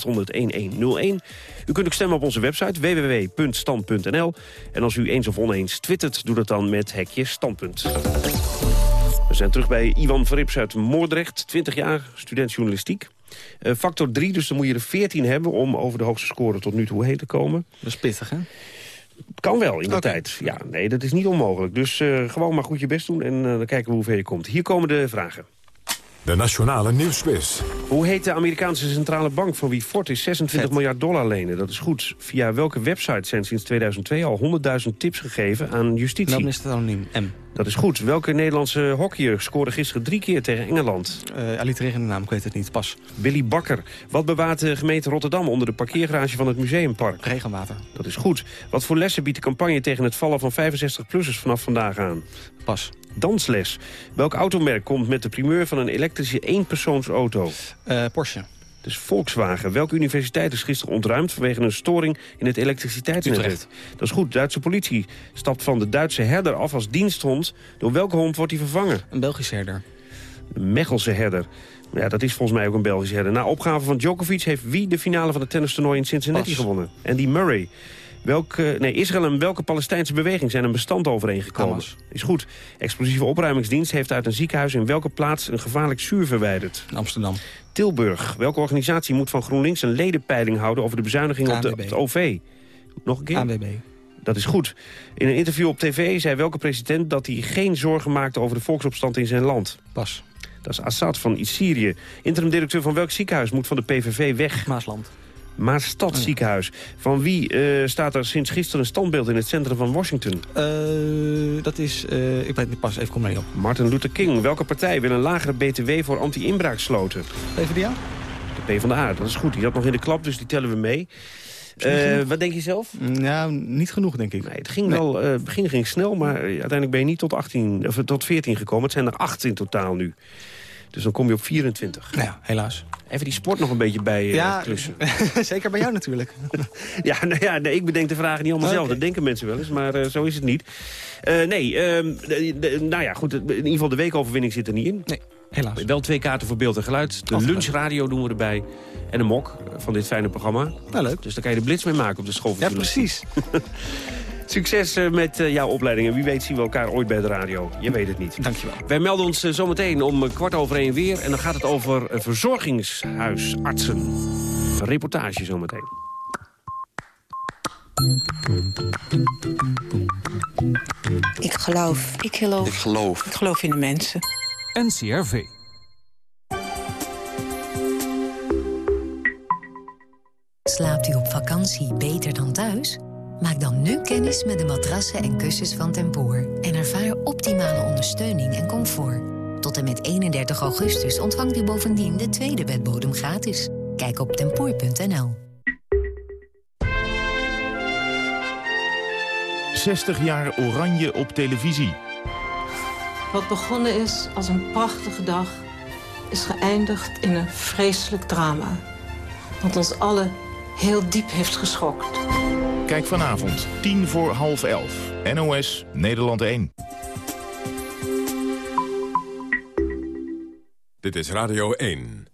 S16: 0800-1101. U kunt ook stemmen op onze website www.stand.nl. En als u eens of oneens twittert, doe dat dan met hekje standpunt. We zijn terug bij Iwan Verrips uit Moordrecht, 20 jaar, student journalistiek. Eh, factor 3, dus dan moet je er 14 hebben om over de hoogste score tot nu toe heen te komen.
S31: Dat is pittig, hè?
S16: Kan wel in de tijd. Ja, nee, dat is niet onmogelijk. Dus eh, gewoon maar goed je best doen en eh, dan kijken we hoe ver je komt. Hier komen de vragen.
S1: De Nationale Nieuwsquiz.
S16: Hoe heet de Amerikaanse centrale bank van wie Fortis 26 miljard dollar lenen? Dat is goed. Via welke website zijn sinds 2002 al 100.000 tips gegeven aan justitie?
S31: Dan is het anoniem. M.
S16: Dat is goed. Welke Nederlandse hockeyer scoorde gisteren drie keer tegen Engeland?
S31: Uh, allitererende naam, ik weet het niet. Pas.
S16: Billy Bakker. Wat bewaart de gemeente Rotterdam onder de parkeergarage van het Museumpark?
S31: Regenwater.
S16: Dat is goed. Wat voor lessen biedt de campagne tegen het vallen van 65-plussers vanaf vandaag aan?
S31: Pas.
S16: Dansles. Welk automerk komt met de primeur van een elektrische eenpersoonsauto?
S31: Uh, Porsche.
S16: Dus Volkswagen. Welke universiteit is gisteren ontruimd vanwege een storing in het elektriciteitsnet? Dat is goed. Duitse politie stapt van de Duitse herder af als diensthond. Door welke hond wordt hij vervangen?
S31: Een Belgische herder.
S16: Een Mechelse herder. Ja, dat is volgens mij ook een Belgische herder. Na opgave van Djokovic heeft wie de finale van het tennistoernooi in Cincinnati
S31: Pas.
S16: gewonnen? Andy Murray. Welke, nee, Israël en welke Palestijnse beweging zijn een bestand overeengekomen?
S31: Hamas.
S16: Is goed. Explosieve opruimingsdienst heeft uit een ziekenhuis in welke plaats een gevaarlijk zuur verwijderd?
S31: Amsterdam.
S16: Tilburg. Welke organisatie moet van GroenLinks een ledenpeiling houden over de bezuiniging op, de, op het OV? Nog een keer?
S31: ANWB.
S16: Dat is goed. In een interview op tv zei welke president dat hij geen zorgen maakte over de volksopstand in zijn land?
S31: Pas.
S16: Dat is Assad van Syrië. Interim-directeur van welk ziekenhuis moet van de PVV weg?
S31: Maasland.
S16: Maastad ziekenhuis. Van wie eh, staat er sinds gisteren een standbeeld in het centrum van Washington?
S31: Uh, dat is... Uh, ik weet niet pas, even kom maar niet op.
S16: Martin Luther King. Welke partij wil een lagere btw voor anti-inbraaksloten?
S31: PvdA?
S16: De PvdA, dat is goed. Die zat nog in de klap, dus die tellen we mee. Uh, wat denk je zelf?
S31: Nou, niet genoeg, denk ik.
S16: Nee, het ging nee. wel, uh, begin ging snel, maar uiteindelijk ben je niet tot, 18, of tot 14 gekomen. Het zijn er 8 in totaal nu. Dus dan kom je op 24.
S31: Nou ja, helaas.
S16: Even die sport nog een beetje bij uh,
S31: ja,
S16: klussen.
S31: zeker bij jou natuurlijk.
S16: ja, nou ja nee, ik bedenk de vragen niet allemaal
S31: Oh,
S16: zelf. Dat denken mensen wel eens, maar uh, zo is het niet. Uh, nee, de, de, nou ja, goed. In ieder geval de weekoverwinning zit er niet in.
S31: Nee, helaas.
S16: Wel twee kaarten voor beeld en geluid. De lunchradio doen we erbij. En een mok van dit fijne programma.
S31: Nou, leuk.
S16: Dus daar kan je de blitz mee maken op de school van
S31: Ja, precies.
S16: Succes eh, met eh, jouw opleiding. En wie weet zien we elkaar ooit bij de radio. Je weet het niet.
S31: Dankjewel.
S16: Wij melden ons eh, zometeen om kwart over één weer. En dan gaat het over verzorgingshuisartsen. Een reportage zometeen.
S38: Ik geloof. Ik geloof.
S39: Ik geloof.
S38: Ik geloof in de mensen.
S39: NCRV.
S40: Slaapt u op vakantie beter dan thuis? Maak dan nu kennis met de matrassen en kussens van Tempoor... en ervaar optimale ondersteuning en comfort. Tot en met 31 augustus ontvangt u bovendien de tweede bedbodem gratis. Kijk op tempoor.nl.
S41: 60 jaar oranje op televisie.
S42: Wat begonnen is als een prachtige dag... is geëindigd in een vreselijk drama. Wat ons allen heel diep heeft geschokt.
S41: Kijk vanavond, 10 voor half 11. NOS, Nederland 1.
S1: Dit is Radio 1.